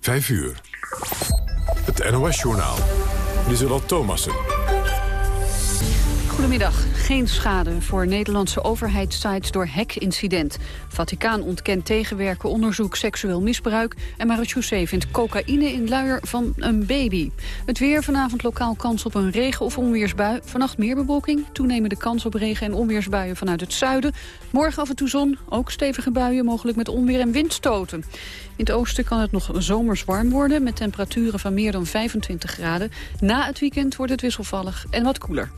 5 uur. Het NOS-journaal. Lieselot Thomassen. Goedemiddag. Geen schade voor Nederlandse overheidssites door hackincident. Vaticaan ontkent tegenwerken onderzoek seksueel misbruik... en marechaussee vindt cocaïne in luier van een baby. Het weer vanavond lokaal kans op een regen- of onweersbui. Vannacht meer bewolking, toenemende kans op regen- en onweersbuien vanuit het zuiden. Morgen af en toe zon, ook stevige buien, mogelijk met onweer en windstoten. In het oosten kan het nog zomers warm worden... met temperaturen van meer dan 25 graden. Na het weekend wordt het wisselvallig en wat koeler.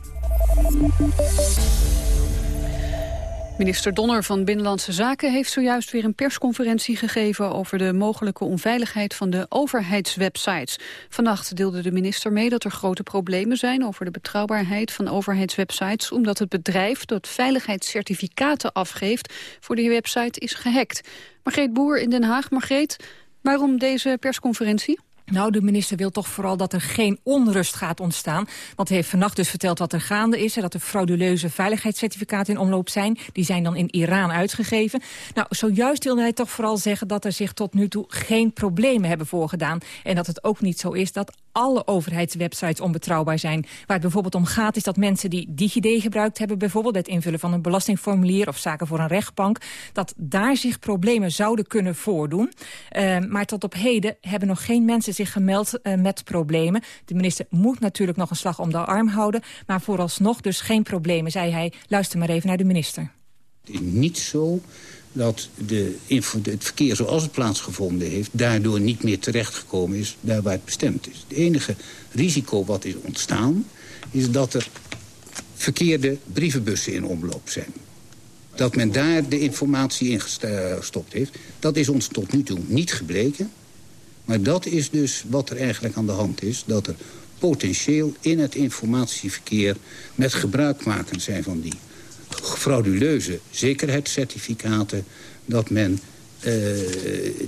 Minister Donner van Binnenlandse Zaken heeft zojuist weer een persconferentie gegeven over de mogelijke onveiligheid van de overheidswebsites. Vannacht deelde de minister mee dat er grote problemen zijn over de betrouwbaarheid van overheidswebsites, omdat het bedrijf dat veiligheidscertificaten afgeeft voor die website is gehackt. Margreet Boer in Den Haag. Margreet, waarom deze persconferentie? Nou, de minister wil toch vooral dat er geen onrust gaat ontstaan. Want hij heeft vannacht dus verteld wat er gaande is... en dat er frauduleuze veiligheidscertificaten in omloop zijn. Die zijn dan in Iran uitgegeven. Nou, zojuist wilde hij toch vooral zeggen... dat er zich tot nu toe geen problemen hebben voorgedaan. En dat het ook niet zo is dat alle overheidswebsites onbetrouwbaar zijn. Waar het bijvoorbeeld om gaat is dat mensen die DigiD gebruikt hebben... bijvoorbeeld het invullen van een belastingformulier... of zaken voor een rechtbank... dat daar zich problemen zouden kunnen voordoen. Uh, maar tot op heden hebben nog geen mensen zich gemeld uh, met problemen. De minister moet natuurlijk nog een slag om de arm houden... maar vooralsnog dus geen problemen, zei hij. Luister maar even naar de minister. Niet zo dat de, het verkeer zoals het plaatsgevonden heeft... daardoor niet meer terechtgekomen is waar het bestemd is. Het enige risico wat is ontstaan... is dat er verkeerde brievenbussen in omloop zijn. Dat men daar de informatie in gestopt heeft... dat is ons tot nu toe niet gebleken. Maar dat is dus wat er eigenlijk aan de hand is. Dat er potentieel in het informatieverkeer... met gebruik maken zijn van die frauduleuze zekerheidscertificaten... dat men uh,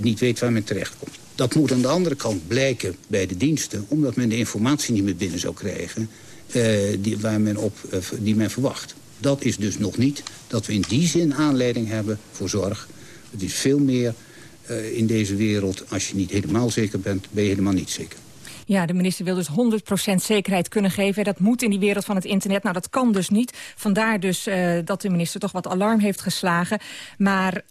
niet weet waar men terechtkomt. Dat moet aan de andere kant blijken bij de diensten... omdat men de informatie niet meer binnen zou krijgen uh, die, waar men op, uh, die men verwacht. Dat is dus nog niet dat we in die zin aanleiding hebben voor zorg. Het is veel meer in deze wereld, als je niet helemaal zeker bent... ben je helemaal niet zeker. Ja, de minister wil dus 100% zekerheid kunnen geven. Dat moet in die wereld van het internet. Nou, dat kan dus niet. Vandaar dus uh, dat de minister toch wat alarm heeft geslagen. Maar uh,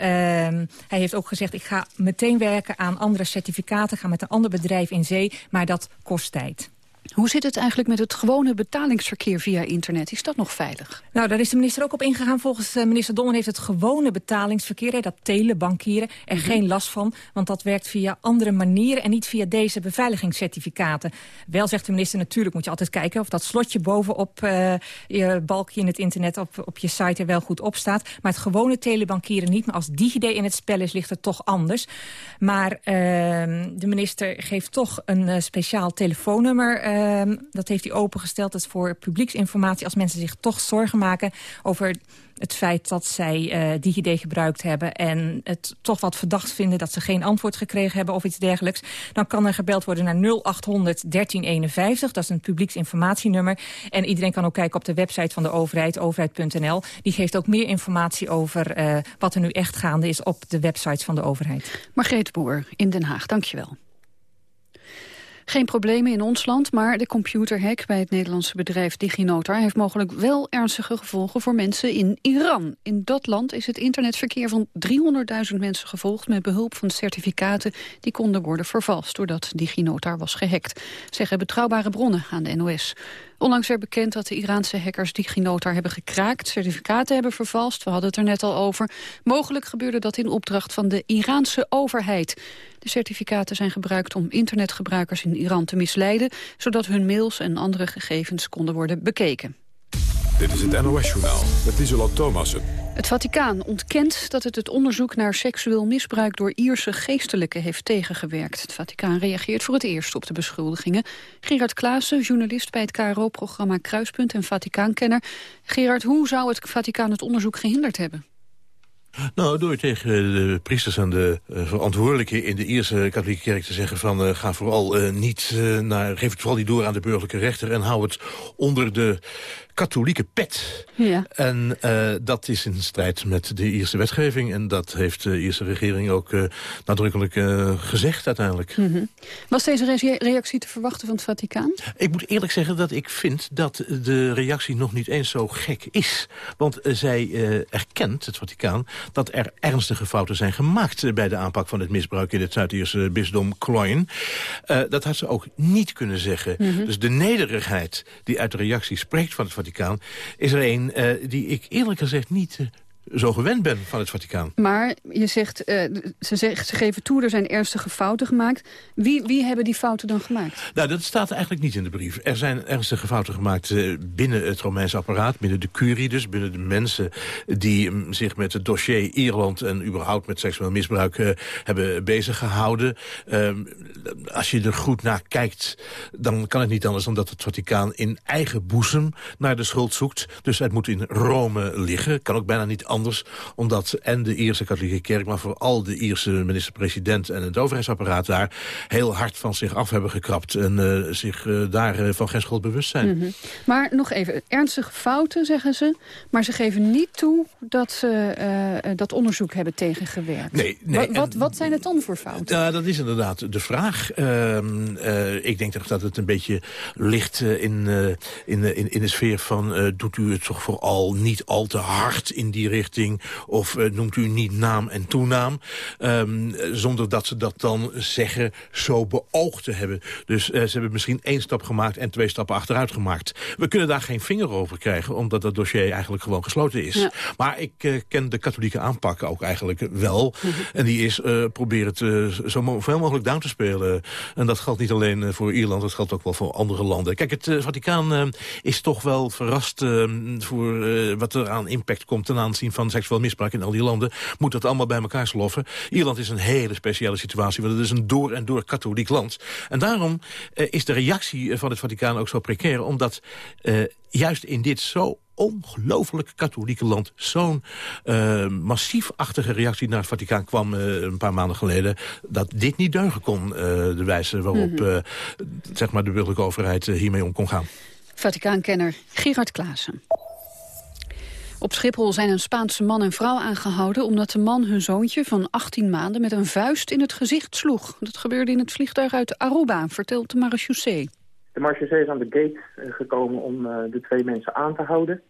hij heeft ook gezegd, ik ga meteen werken aan andere certificaten. Ga met een ander bedrijf in zee, maar dat kost tijd. Hoe zit het eigenlijk met het gewone betalingsverkeer via internet? Is dat nog veilig? Nou, daar is de minister ook op ingegaan. Volgens uh, minister Donner heeft het gewone betalingsverkeer, hè, dat telebankieren, er mm -hmm. geen last van. Want dat werkt via andere manieren en niet via deze beveiligingscertificaten. Wel zegt de minister, natuurlijk moet je altijd kijken of dat slotje bovenop uh, je balkje in het internet op, op je site er wel goed op staat. Maar het gewone telebankieren niet. Maar als DigiD in het spel is, ligt het toch anders. Maar uh, de minister geeft toch een uh, speciaal telefoonnummer Uh, dat heeft hij opengesteld. Dat is voor publieksinformatie als mensen zich toch zorgen maken over het feit dat zij uh, DigiD gebruikt hebben... en het toch wat verdacht vinden dat ze geen antwoord gekregen hebben of iets dergelijks... dan kan er gebeld worden naar 0800 1351. Dat is een publieksinformatienummer. En iedereen kan ook kijken op de website van de overheid, overheid.nl. Die geeft ook meer informatie over uh, wat er nu echt gaande is op de websites van de overheid. Margreet Boer in Den Haag, dankjewel. Geen problemen in ons land, maar de computerhack bij het Nederlandse bedrijf DigiNotar heeft mogelijk wel ernstige gevolgen voor mensen in Iran. In dat land is het internetverkeer van 300.000 mensen gevolgd met behulp van certificaten die konden worden vervalst doordat DigiNotar was gehackt, zeggen betrouwbare bronnen aan de NOS. Onlangs werd bekend dat de Iraanse hackers DigiNotar hebben gekraakt, certificaten hebben vervalst, we hadden het er net al over. Mogelijk gebeurde dat in opdracht van de Iraanse overheid. De certificaten zijn gebruikt om internetgebruikers in Iran te misleiden, zodat hun mails en andere gegevens konden worden bekeken. Dit is het NOS-journaal met Isola Thomassen. Het Vaticaan ontkent dat het het onderzoek naar seksueel misbruik door Ierse geestelijken heeft tegengewerkt. Het Vaticaan reageert voor het eerst op de beschuldigingen. Gerard Klaassen, journalist bij het KRO-programma Kruispunt en Vaticaankenner. Gerard, hoe zou het Vaticaan het onderzoek gehinderd hebben? Nou, door tegen de priesters en de uh, verantwoordelijken in de Ierse katholieke kerk te zeggen van uh, ga vooral uh, niet naar, geef het vooral niet door aan de burgerlijke rechter en hou het onder de katholieke pet. Ja. En uh, dat is in strijd met de Ierse wetgeving. En dat heeft de Ierse regering ook uh, nadrukkelijk uh, gezegd uiteindelijk. Mm -hmm. Was deze re reactie te verwachten van het Vaticaan? Ik moet eerlijk zeggen dat ik vind dat de reactie nog niet eens zo gek is. Want zij erkent, het Vaticaan, dat er ernstige fouten zijn gemaakt... bij de aanpak van het misbruik in het Zuid-Ierse bisdom Cloyne. dat had ze ook niet kunnen zeggen. Mm -hmm. Dus de nederigheid die uit de reactie spreekt van het Vaticaan... is er een uh, die ik eerlijk gezegd niet uh, zo gewend ben van het Vaticaan. Maar je zegt, uh, ze, zegt, ze geven toe, er zijn ernstige fouten gemaakt. Wie, wie hebben die fouten dan gemaakt? Nou, dat staat eigenlijk niet in de brief. Er zijn ernstige fouten gemaakt uh, binnen het Romeinse apparaat, binnen de curie dus, binnen de mensen die um, zich met het dossier Ierland en überhaupt met seksueel misbruik uh, hebben bezig gehouden. Um, als je er goed naar kijkt, dan kan het niet anders dan dat het Vaticaan in eigen boezem naar de schuld zoekt. Dus het moet in Rome liggen. Kan ook bijna niet anders, omdat en de Ierse katholieke kerk... maar vooral de Ierse minister-president en het overheidsapparaat daar... heel hard van zich af hebben gekrapt en uh, zich uh, daar uh, van geen schuld bewust zijn. Mm -hmm. Maar nog even, ernstige fouten, zeggen ze... maar ze geven niet toe dat ze dat onderzoek hebben tegengewerkt. Nee, nee. Wat, wat, wat zijn het dan voor fouten? Ja, dat is inderdaad de vraag. ik denk toch dat het een beetje ligt in, in, in, in de sfeer van... doet u het toch vooral niet al te hard in die richting... of uh, noemt u niet naam en toenaam... Um, zonder dat ze dat dan zeggen zo beoogd te hebben. Dus uh, ze hebben misschien één stap gemaakt en twee stappen achteruit gemaakt. We kunnen daar geen vinger over krijgen... omdat dat dossier eigenlijk gewoon gesloten is. Ja. Maar ik uh, ken de katholieke aanpak ook eigenlijk wel. Mm -hmm. En die is proberen het zo veel mogelijk down te spelen. En dat geldt niet alleen voor Ierland, dat geldt ook wel voor andere landen. Kijk, het Vaticaan is toch wel verrast voor wat er aan impact komt ten aanzien van seksueel misbruik in al die landen... moet dat allemaal bij elkaar sloffen. Ierland is een hele speciale situatie, want het is een door en door katholiek land. En daarom uh, is de reactie van het Vaticaan ook zo precair... omdat uh, juist in dit zo ongelooflijk katholieke land zo'n uh, massiefachtige reactie naar het Vaticaan kwam uh, een paar maanden geleden, dat dit niet deugen kon, uh, de wijze waarop mm -hmm. zeg maar de burgerlijke overheid hiermee om kon gaan. Vaticaankenner Gerard Klaassen. Op Schiphol zijn een Spaanse man en vrouw aangehouden... omdat de man hun zoontje van 18 maanden met een vuist in het gezicht sloeg. Dat gebeurde in het vliegtuig uit Aruba, vertelt de marechaussee. De marechaussee is aan de gate gekomen om uh, de twee mensen aan te houden.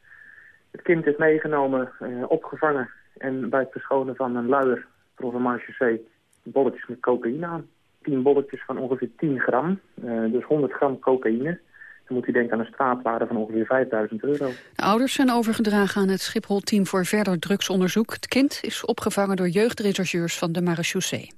Het kind is meegenomen, uh, opgevangen en bij het verschonen van een luier... trof de marechaussee bolletjes met cocaïne aan. 10 bolletjes van ongeveer 10 gram, dus 100 gram cocaïne... Dan moet u denken aan een straatwaarde van ongeveer 5000 euro. De ouders zijn overgedragen aan het Schiphol-team voor verder drugsonderzoek. Het kind is opgevangen door jeugdrechercheurs van de marechaussee.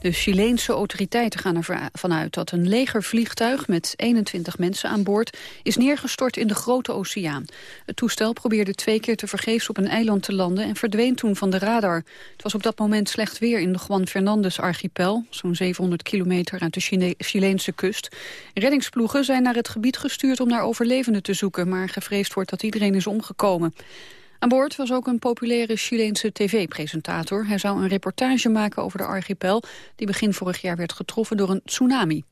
De Chileense autoriteiten gaan ervan uit dat een legervliegtuig met 21 mensen aan boord is neergestort in de Grote Oceaan. Het toestel probeerde twee keer te vergeefs op een eiland te landen en verdween toen van de radar. Het was op dat moment slecht weer in de Juan Fernandez archipel, zo'n 700 kilometer uit de Chine Chileense kust. Reddingsploegen zijn naar het gebied gestuurd om naar overlevenden te zoeken, maar gevreesd wordt dat iedereen is omgekomen. Aan boord was ook een populaire Chileense tv-presentator. Hij zou een reportage maken over de archipel... die begin vorig jaar werd getroffen door een tsunami.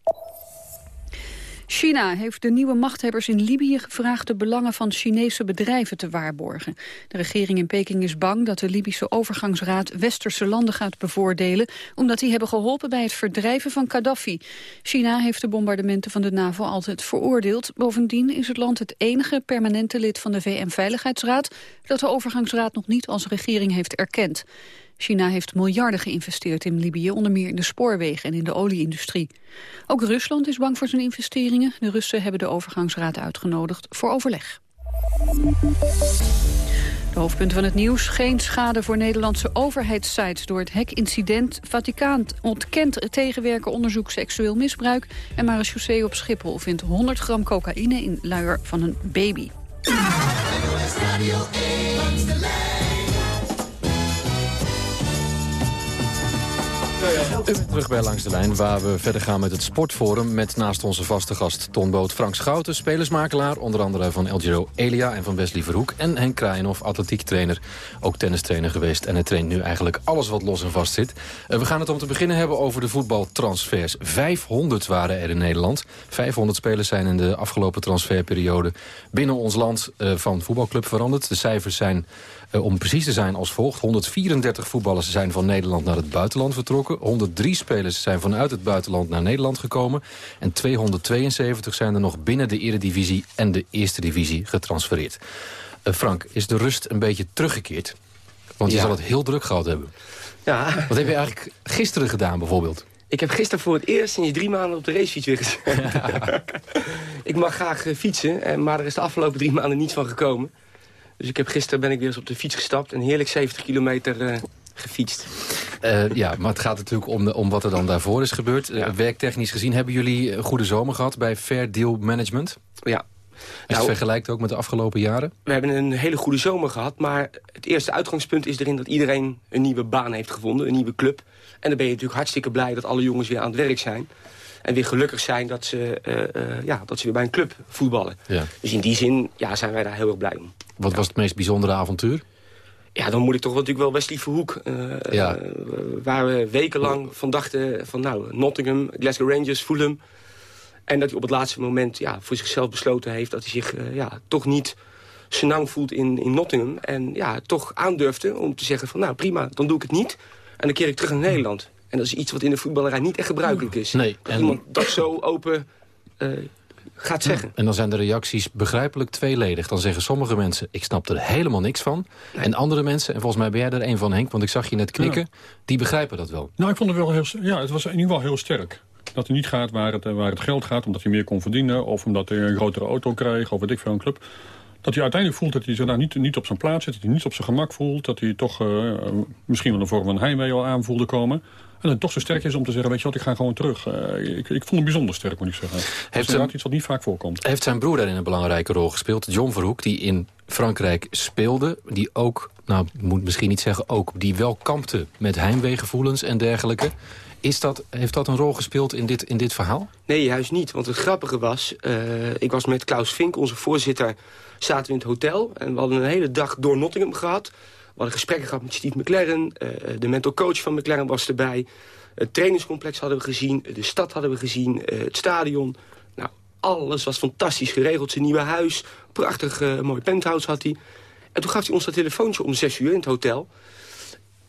China heeft de nieuwe machthebbers in Libië gevraagd de belangen van Chinese bedrijven te waarborgen. De regering in Peking is bang dat de Libische overgangsraad westerse landen gaat bevoordelen, omdat die hebben geholpen bij het verdrijven van Gaddafi. China heeft de bombardementen van de NAVO altijd veroordeeld. Bovendien is het land het enige permanente lid van de VN-veiligheidsraad dat de overgangsraad nog niet als regering heeft erkend. China heeft miljarden geïnvesteerd in Libië, onder meer in de spoorwegen en in de olieindustrie. Ook Rusland is bang voor zijn investeringen. De Russen hebben de overgangsraad uitgenodigd voor overleg. De hoofdpunten van het nieuws. Geen schade voor Nederlandse overheidssites door het hackincident. Vaticaan ontkent tegenwerken onderzoek seksueel misbruik. En marechaussee op Schiphol vindt 100 gram cocaïne in luier van een baby. Terug bij Langs de Lijn, waar we verder gaan met het Sportforum... met naast onze vaste gast Ton Boot Frank Schouten... spelersmakelaar, onder andere van El Elia en van Wesley Verhoek... en Henk Kraaienhoff, atletiektrainer, ook tennistrainer geweest... en hij traint nu eigenlijk alles wat los en vast zit. Uh, we gaan het om te beginnen hebben over de voetbaltransfers. 500 waren er in Nederland. 500 spelers zijn in de afgelopen transferperiode... binnen ons land uh, van voetbalclub veranderd. De cijfers zijn om precies te zijn als volgt. 134 voetballers zijn van Nederland naar het buitenland vertrokken. 103 spelers zijn vanuit het buitenland naar Nederland gekomen. En 272 zijn er nog binnen de eredivisie en de eerste divisie getransfereerd. Uh, Frank, is de rust een beetje teruggekeerd? Want je ja. zal het heel druk gehad hebben. Ja. Wat heb je eigenlijk gisteren gedaan bijvoorbeeld? Ik heb gisteren voor het eerst sinds drie maanden op de racefiets weer gezet. Ja. ik mag graag uh, fietsen, maar er is de afgelopen drie maanden niets van gekomen. Dus ik heb, gisteren ben ik weer eens op de fiets gestapt... en heerlijk 70 kilometer uh, gefietst. Uh, ja, maar het gaat natuurlijk om, de, om wat er dan daarvoor is gebeurd. Ja. Uh, werktechnisch gezien, hebben jullie een goede zomer gehad... bij Fair Deal Management? Ja. Als je nou, het vergelijkt ook met de afgelopen jaren? We hebben een hele goede zomer gehad. Maar het eerste uitgangspunt is erin dat iedereen een nieuwe baan heeft gevonden. Een nieuwe club. En dan ben je natuurlijk hartstikke blij dat alle jongens weer aan het werk zijn. En weer gelukkig zijn dat ze, uh, uh, ja, dat ze weer bij een club voetballen. Ja. Dus in die zin ja, zijn wij daar heel erg blij om. Wat was het meest bijzondere avontuur? Ja, dan moet ik toch natuurlijk wel Wesley Verhoek. Uh, ja. waar we wekenlang van dachten van nou, Nottingham, Glasgow Rangers, Fulham. En dat hij op het laatste moment ja, voor zichzelf besloten heeft... dat hij zich ja, toch niet senang voelt in, in Nottingham. En ja, toch aandurfde om te zeggen van nou prima, dan doe ik het niet. En dan keer ik terug naar Nederland. En dat is iets wat in de voetballerij niet echt gebruikelijk is. Nee, dat en... iemand dat zo open uh, gaat zeggen. En dan zijn de reacties begrijpelijk tweeledig. Dan zeggen sommige mensen, ik snap er helemaal niks van. Nee. En andere mensen, en volgens mij ben jij er een van Henk... want ik zag je net knikken, ja. die begrijpen dat wel. Nou, ik vond het wel heel... Ja, het was in ieder geval heel sterk. Dat hij niet gaat waar het, waar het geld gaat, omdat hij meer kon verdienen... of omdat hij een grotere auto kreeg, of weet ik veel, een club dat hij uiteindelijk voelt dat hij zich daar niet, niet op zijn plaats zit... dat hij niet op zijn gemak voelt, dat hij toch uh, misschien wel een vorm van heimwee al aan voelde komen... En dan toch zo sterk is om te zeggen, weet je wat, ik ga gewoon terug. Uh, ik, ik vond hem bijzonder sterk, moet ik zeggen. Heeft dat is iets wat niet vaak voorkomt. Heeft zijn broer daarin een belangrijke rol gespeeld? John Verhoek, die in Frankrijk speelde. Die ook, nou, moet misschien niet zeggen ook... die wel kampte met heimweegevoelens en dergelijke. Is dat, heeft dat een rol gespeeld in dit, in dit verhaal? Nee, juist niet. Want het grappige was... Uh, ik was met Klaus Vink, onze voorzitter... zaten we in het hotel. En we hadden een hele dag door Nottingham gehad. We hadden gesprekken gehad met Steve McLaren. Uh, de mental coach van McLaren was erbij. Het trainingscomplex hadden we gezien. De stad hadden we gezien. Uh, het stadion. Nou, alles was fantastisch geregeld. Zijn nieuwe huis. Prachtig uh, mooi penthouse had hij. En toen gaf hij ons dat telefoontje om zes uur in het hotel.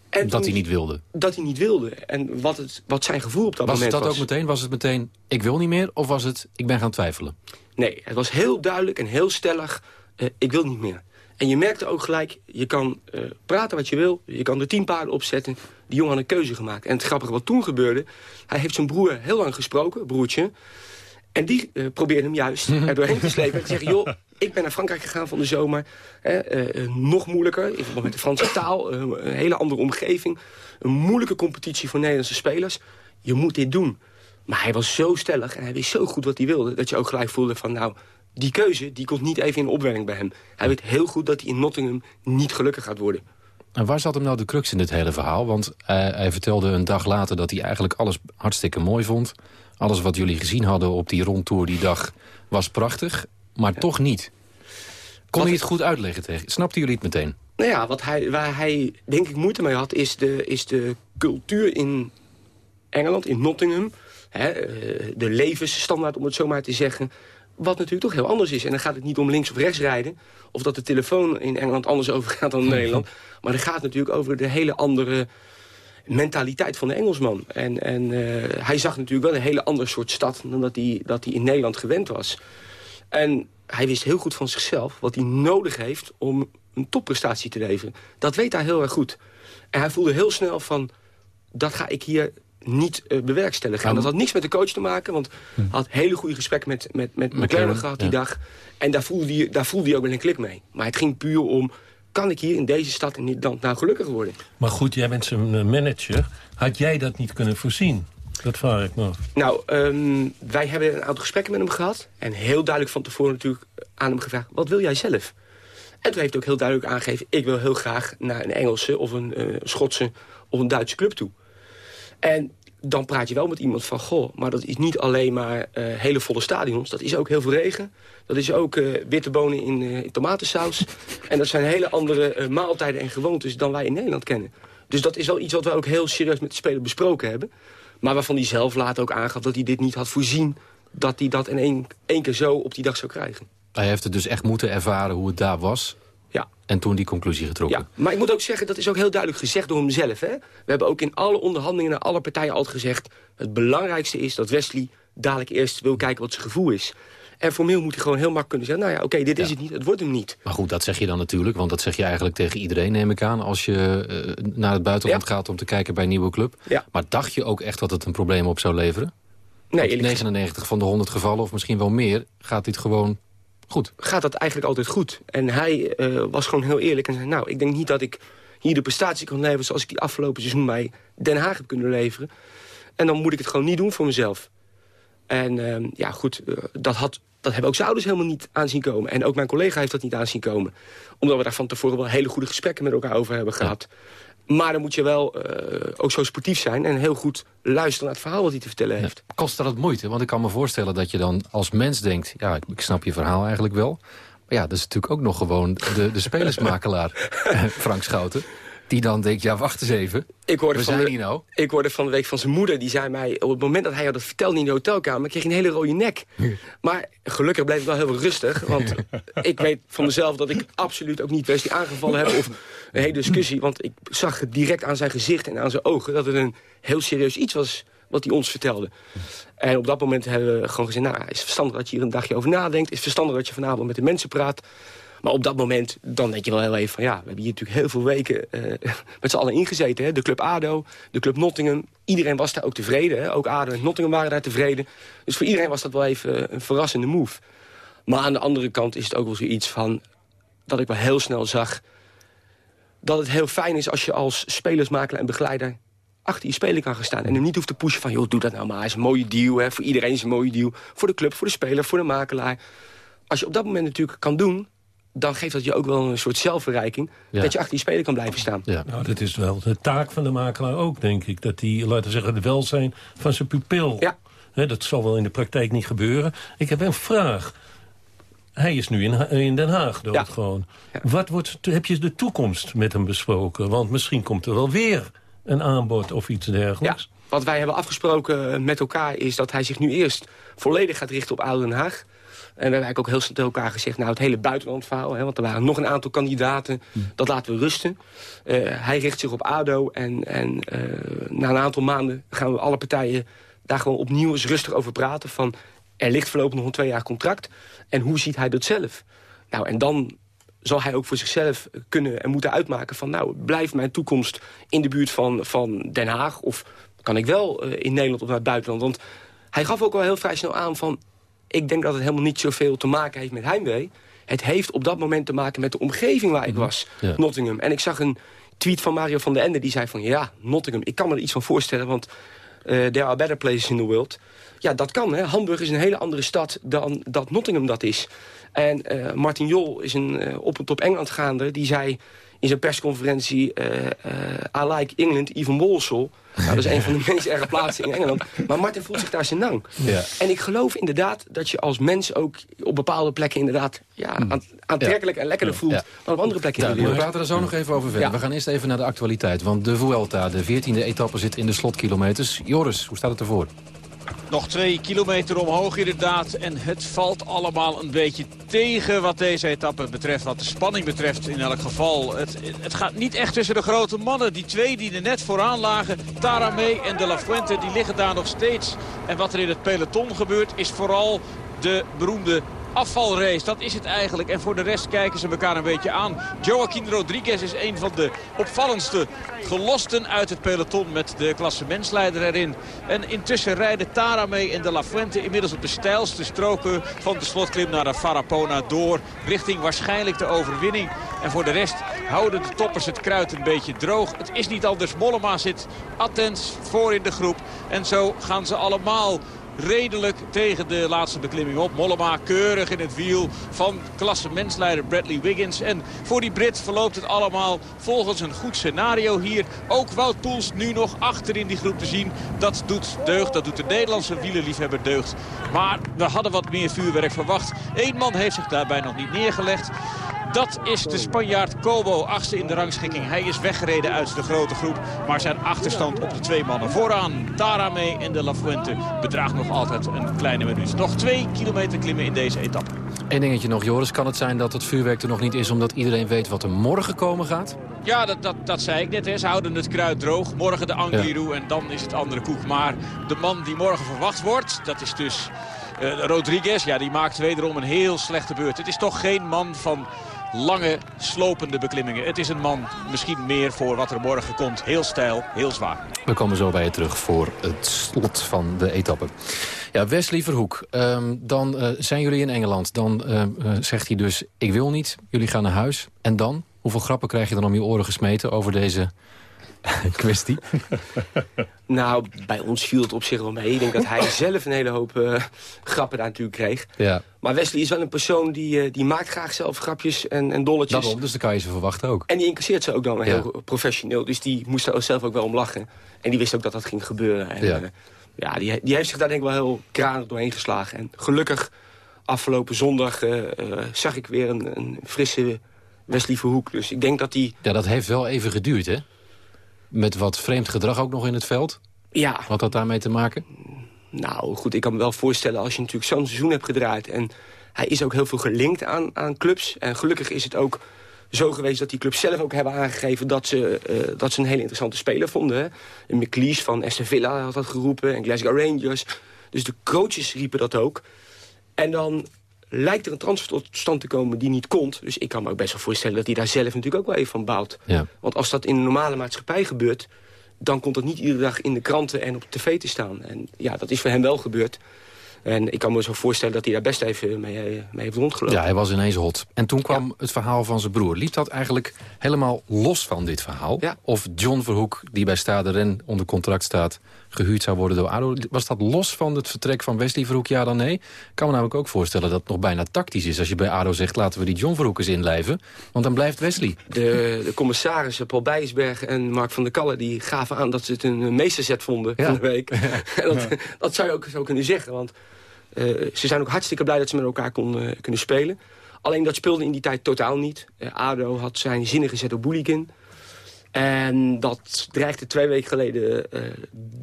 En dat hij niet wilde? Dat hij niet wilde. En wat, het, wat zijn gevoel op dat was moment was. Was dat ook meteen? Was het meteen, ik wil niet meer? Of was het, ik ben gaan twijfelen? Nee, het was heel duidelijk en heel stellig, uh, ik wil niet meer. En je merkte ook gelijk, je kan uh, praten wat je wil. Je kan er tien paarden opzetten. Die jongen had een keuze gemaakt. En het grappige wat toen gebeurde... hij heeft zijn broer heel lang gesproken, broertje... En die uh, probeerde hem juist er doorheen te slepen. En te zeggen, joh, ik ben naar Frankrijk gegaan van de zomer. Uh, nog moeilijker, in verband met de Franse taal. een hele andere omgeving. Een moeilijke competitie voor Nederlandse spelers. Je moet dit doen. Maar hij was zo stellig en hij wist zo goed wat hij wilde... dat je ook gelijk voelde van, nou, die keuze die komt niet even in opwelling bij hem. Hij weet heel goed dat hij in Nottingham niet gelukkig gaat worden. En waar zat hem nou de crux in dit hele verhaal? Want hij, hij vertelde een dag later dat hij eigenlijk alles hartstikke mooi vond. Alles wat jullie gezien hadden op die rondtour die dag was prachtig, maar ja. toch niet. Kon hij het goed uitleggen tegen? Snapten jullie het meteen? Nou ja, wat hij, waar hij denk ik moeite mee had... is de, is de cultuur in Engeland, in Nottingham. Hè, de levensstandaard, om het zo maar te zeggen. Wat natuurlijk toch heel anders is. En dan gaat het niet om links of rechts rijden. Of dat de telefoon in Engeland anders overgaat dan in Nederland. Maar het gaat natuurlijk over de hele andere mentaliteit van de Engelsman. En, en uh, hij zag natuurlijk wel een hele ander soort stad... dan dat hij, dat hij in Nederland gewend was. En hij wist heel goed van zichzelf wat hij nodig heeft... om een topprestatie te leveren. Dat weet hij heel erg goed. En hij voelde heel snel van... dat ga ik hier niet uh, bewerkstelligen. En dat had niks met de coach te maken... want hij had hele goede gesprekken met, met, met McLaren gehad die ja. dag. En daar voelde, hij, daar voelde hij ook wel een klik mee. Maar het ging puur om kan ik hier in deze stad in dit land nou gelukkig worden. Maar goed, jij bent zijn manager. Had jij dat niet kunnen voorzien? Dat vraag ik me af. Nou, um, wij hebben een aantal gesprekken met hem gehad. En heel duidelijk van tevoren natuurlijk aan hem gevraagd... wat wil jij zelf? En toen heeft hij ook heel duidelijk aangegeven... ik wil heel graag naar een Engelse of een uh, Schotse of een Duitse club toe. En dan praat je wel met iemand van... goh, maar dat is niet alleen maar uh, hele volle stadions. Dat is ook heel veel regen. Dat is ook uh, witte bonen in, uh, in tomatensaus. en dat zijn hele andere maaltijden en gewoontes... dan wij in Nederland kennen. Dus dat is wel iets wat we ook heel serieus met de speler besproken hebben. Maar waarvan hij zelf later ook aangaf dat hij dit niet had voorzien... dat hij dat in één, één keer zo op die dag zou krijgen. Hij heeft het dus echt moeten ervaren hoe het daar was. Ja. En toen die conclusie getrokken. Ja, maar ik moet ook zeggen, dat is ook heel duidelijk gezegd door hemzelf. Hè? We hebben ook in alle onderhandelingen naar alle partijen altijd gezegd... het belangrijkste is dat Wesley dadelijk eerst wil kijken wat zijn gevoel is. En formeel moet hij gewoon heel makkelijk kunnen zeggen... nou ja, oké, dit is het niet, het wordt hem niet. Maar goed, dat zeg je dan natuurlijk. Want dat zeg je eigenlijk tegen iedereen, neem ik aan... als je uh, naar het buitenland gaat om te kijken bij een nieuwe club. Ja. Maar dacht je ook echt dat het een probleem op zou leveren? Nee, Want 99 van de 100 gevallen, of misschien wel meer... gaat dit gewoon goed. Gaat dat eigenlijk altijd goed. En hij uh, was gewoon heel eerlijk en zei... nou, ik denk niet dat ik hier de prestatie kan leveren... zoals ik die afgelopen seizoen bij Den Haag heb kunnen leveren. En dan moet ik het gewoon niet doen voor mezelf. En uh, ja, goed, uh, dat, had, dat hebben ook zijn ouders helemaal niet aanzien komen. En ook mijn collega heeft dat niet aanzien komen. Omdat we daar van tevoren wel hele goede gesprekken met elkaar over hebben gehad. Ja. Maar dan moet je wel uh, ook zo sportief zijn... en heel goed luisteren naar het verhaal wat hij te vertellen heeft. Ja, kost dat moeite? Want ik kan me voorstellen dat je dan als mens denkt... ja, ik snap je verhaal eigenlijk wel. Maar ja, dat is natuurlijk ook nog gewoon de, de spelersmakelaar, Frank Schouten... die dan denkt, ja, wacht eens even, ik hoorde we van zijn de, nou. Ik hoorde van de week van zijn moeder, die zei mij... op het moment dat hij dat vertelde in de hotelkamer... kreeg hij een hele rode nek. Maar gelukkig bleef het wel heel rustig. Want ik weet van mezelf dat ik absoluut ook niet Wesley aangevallen heb... of een hele discussie. Want ik zag het direct aan zijn gezicht en aan zijn ogen... dat het een heel serieus iets was wat hij ons vertelde. En op dat moment hebben we gewoon gezegd... nou, is verstandig dat je hier een dagje over nadenkt. is verstandig dat je vanavond met de mensen praat. Maar op dat moment, dan denk je wel heel even van... ja, we hebben hier natuurlijk heel veel weken uh, met z'n allen ingezeten. Hè? De club ADO, de club Nottingham. Iedereen was daar ook tevreden. Hè? Ook ADO en Nottingham waren daar tevreden. Dus voor iedereen was dat wel even een verrassende move. Maar aan de andere kant is het ook wel zoiets van... dat ik wel heel snel zag... dat het heel fijn is als je als spelersmakelaar en begeleider achter je speler kan gaan staan. En hem niet hoeft te pushen van, joh, doe dat nou maar. Het is een mooie deal, hè. voor iedereen is een mooie deal. Voor de club, voor de speler, voor de makelaar. Als je op dat moment natuurlijk kan doen... dan geeft dat je ook wel een soort zelfverrijking... Ja. dat je achter je speler kan blijven staan. Ja. Nou, dat is wel de taak van de makelaar ook, denk ik. Dat die, laten we zeggen, het welzijn van zijn pupil... Ja. Dat zal wel in de praktijk niet gebeuren. Ik heb een vraag. Hij is nu in, in Den Haag doodgewoon. Ja. Wat wordt, heb je de toekomst met hem besproken? Want misschien komt er wel weer een aanbod of iets dergelijks. Ja, wat wij hebben afgesproken met elkaar is dat hij zich nu eerst volledig gaat richten op Oude Den Haag. En we hebben eigenlijk ook heel snel tegen elkaar gezegd... nou, het hele buitenlandverhaal, hè, want er waren nog een aantal kandidaten... Hm. dat laten we rusten. Uh, hij richt zich op ADO en, en uh, na een aantal maanden gaan we alle partijen... daar gewoon opnieuw eens rustig over praten van... er ligt voorlopig nog een twee jaar contract. En hoe ziet hij dat zelf? Nou, en dan zal hij ook voor zichzelf kunnen en moeten uitmaken van... nou, blijft mijn toekomst in de buurt van, van Den Haag... of kan ik wel uh, in Nederland of naar het buitenland? Want hij gaf ook al heel vrij snel aan van... ik denk dat het helemaal niet zoveel te maken heeft met heimwee. Het heeft op dat moment te maken met de omgeving waar ik was, Ja. Nottingham. En ik zag een tweet van Mario van der Ende die zei van... ja, Nottingham, ik kan me er iets van voorstellen... want uh, there are better places in the world. Ja, dat kan. Hè. Hamburg is een hele andere stad dan dat Nottingham dat is. En uh, Martin Jol is een uh, op en top Engeland gaande. Die zei in zijn persconferentie... Uh, I like England, even Walsall. Nou, dat is een van de meest erge plaatsen in Engeland. Maar Martin voelt zich daar zijn nang. Ja. En ik geloof inderdaad dat je als mens ook op bepaalde plekken... inderdaad ja, aan, aantrekkelijk en lekkerder voelt Ja. dan op andere plekken in de we wereld. praten er zo nog even over verder. Ja. We gaan eerst even naar de actualiteit. Want de Vuelta, de 14e etappe, zit in de slotkilometers. Joris, hoe staat het ervoor? Nog twee kilometer omhoog inderdaad. En het valt allemaal een beetje tegen wat deze etappe betreft. Wat de spanning betreft in elk geval. Het, het gaat niet echt tussen de grote mannen. Die twee die er net vooraan lagen. Taramee en De La Fuente die liggen daar nog steeds. En wat er in het peloton gebeurt is vooral de beroemde afvalrace. Dat is het eigenlijk. En voor de rest kijken ze elkaar een beetje aan. Joaquin Rodriguez is een van de opvallendste gelosten uit het peloton met de klassementsleider erin. En intussen rijden Taramee en De La Fuente inmiddels op de steilste stroken van de slotklim naar de Farapona door. Richting waarschijnlijk de overwinning. En voor de rest houden de toppers het kruid een beetje droog. Het is niet anders. Mollema zit attent voor in de groep. En zo gaan ze allemaal redelijk tegen de laatste beklimming op. Mollema keurig in het wiel van klassementsleider Bradley Wiggins. En voor die Brit verloopt het allemaal volgens een goed scenario hier. Ook Wout Poels nu nog achter in die groep te zien. Dat doet deugd, dat doet de Nederlandse wielerliefhebber deugd. Maar we hadden wat meer vuurwerk verwacht. Eén man heeft zich daarbij nog niet neergelegd. Dat is de Spanjaard Kobo, achtste in de rangschikking. Hij is weggereden uit de grote groep. Maar zijn achterstand op de twee mannen vooraan, Tarame en de La Fuente, bedraagt nog altijd een kleine minuut. Nog twee kilometer klimmen in deze etappe. Eén dingetje nog, Joris. Kan het zijn dat het vuurwerk er nog niet is... omdat iedereen weet wat er morgen komen gaat? Ja, dat, dat, dat zei ik net. Hè. Ze houden het kruid droog. Morgen de Angliru en dan is het andere koek. Maar de man die morgen verwacht wordt, dat is dus uh, Rodriguez. Ja, die maakt wederom een heel slechte beurt. Het is toch geen man van lange, slopende beklimmingen. Het is een man misschien meer voor wat er morgen komt. Heel stijl, heel zwaar. We komen zo bij je terug voor het slot van de etappe. Ja, Wesley Verhoek, um, dan uh, zijn jullie in Engeland. Dan uh, uh, zegt hij dus, ik wil niet, jullie gaan naar huis. En dan? Hoeveel grappen krijg je dan om je oren gesmeten over deze kwestie? nou, bij ons viel het op zich wel mee. Ik denk dat hij zelf een hele hoop uh, grappen daar natuurlijk kreeg. Ja. Maar Wesley is wel een persoon die, uh, die maakt graag zelf grapjes en, en dolletjes. Daarom, dus dan kan je ze verwachten ook. En die incasseert ze ook dan heel professioneel. Dus die moest er zelf ook wel om lachen. En die wist ook dat dat ging gebeuren. En, ja. Uh, ja, die, die heeft zich daar denk ik wel heel kranig doorheen geslagen. En gelukkig, afgelopen zondag zag ik weer een, een frisse Wesley Verhoek. Dus ik denk dat die... Ja, dat heeft wel even geduurd, hè? Met wat vreemd gedrag ook nog in het veld? Ja. Wat had daarmee te maken? Nou, goed, ik kan me wel voorstellen als je natuurlijk zo'n seizoen hebt gedraaid... en hij is ook heel veel gelinkt aan, aan clubs. En gelukkig is het ook zo geweest dat die clubs zelf ook hebben aangegeven... dat ze, uh, dat ze een hele interessante speler vonden. Hè? McLeish van Aston Villa had dat geroepen en Glasgow Rangers. Dus de coaches riepen dat ook. En dan lijkt er een transfer tot stand te komen die niet komt. Dus ik kan me ook best wel voorstellen dat hij daar zelf natuurlijk ook wel even van baalt. Ja. Want als dat in een normale maatschappij gebeurt... dan komt dat niet iedere dag in de kranten en op tv te staan. En ja, dat is voor hem wel gebeurd. En ik kan me zo voorstellen dat hij daar best even mee, mee heeft rondgelopen. Ja, hij was ineens hot. En toen kwam ja. het verhaal van zijn broer. Liep dat eigenlijk helemaal los van dit verhaal? Ja. Of John Verhoek, die bij Stade Ren onder contract staat... gehuurd zou worden door ADO. Was dat los van het vertrek van Wesley Verhoek? Ja dan nee? Ik kan me namelijk ook voorstellen dat het nog bijna tactisch is... als je bij ADO zegt, laten we die John Verhoek eens inlijven. Want dan blijft Wesley. De, de commissarissen Paul Bijsberg en Mark van der Kalle... die gaven aan dat ze het een meesterzet vonden ja. van de week. dat, dat zou je ook zo kunnen zeggen, want... Uh, ze zijn ook hartstikke blij dat ze met elkaar kon, uh, kunnen spelen. Alleen dat speelde in die tijd totaal niet. Uh, ADO had zijn zinnen gezet op Boelikin. En dat dreigde twee weken geleden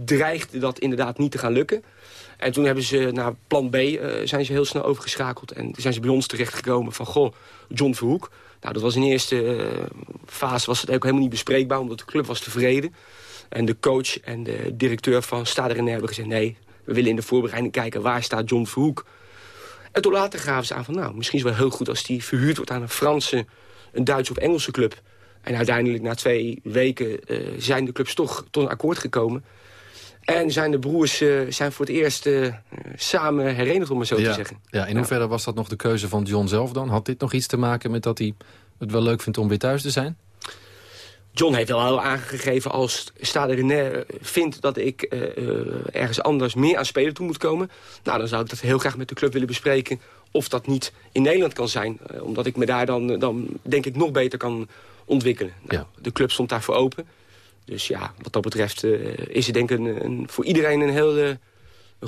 dreigde dat inderdaad niet te gaan lukken. En toen hebben ze naar plan B zijn ze heel snel overgeschakeld. En zijn ze bij ons terechtgekomen van, goh, John Verhoek. Nou, dat was in de eerste fase was het ook helemaal niet bespreekbaar... omdat de club was tevreden. En de coach en de directeur van Stade Rennais hebben gezegd... nee, we willen in de voorbereiding kijken waar staat John Verhoek. En toen later gaven ze aan van nou, misschien is het wel heel goed als die verhuurd wordt aan een Franse, een Duitse of Engelse club. En uiteindelijk na twee weken uh, zijn de clubs toch tot een akkoord gekomen. En zijn de broers uh, zijn voor het eerst uh, samen herenigd, om maar zo ja. te zeggen. Ja, in hoeverre was dat nog de keuze van John zelf dan? Had dit nog iets te maken met dat hij het wel leuk vindt om weer thuis te zijn? John heeft wel heel aangegeven als Stade Rennais vindt dat ik uh, uh, ergens anders meer aan spelen toe moet komen. Nou, dan zou ik dat heel graag met de club willen bespreken of dat niet in Nederland kan zijn. Uh, omdat ik me daar dan, dan denk ik nog beter kan ontwikkelen. Nou, ja. De club stond daarvoor open. Dus ja, wat dat betreft is het denk ik een, een, voor iedereen een heel een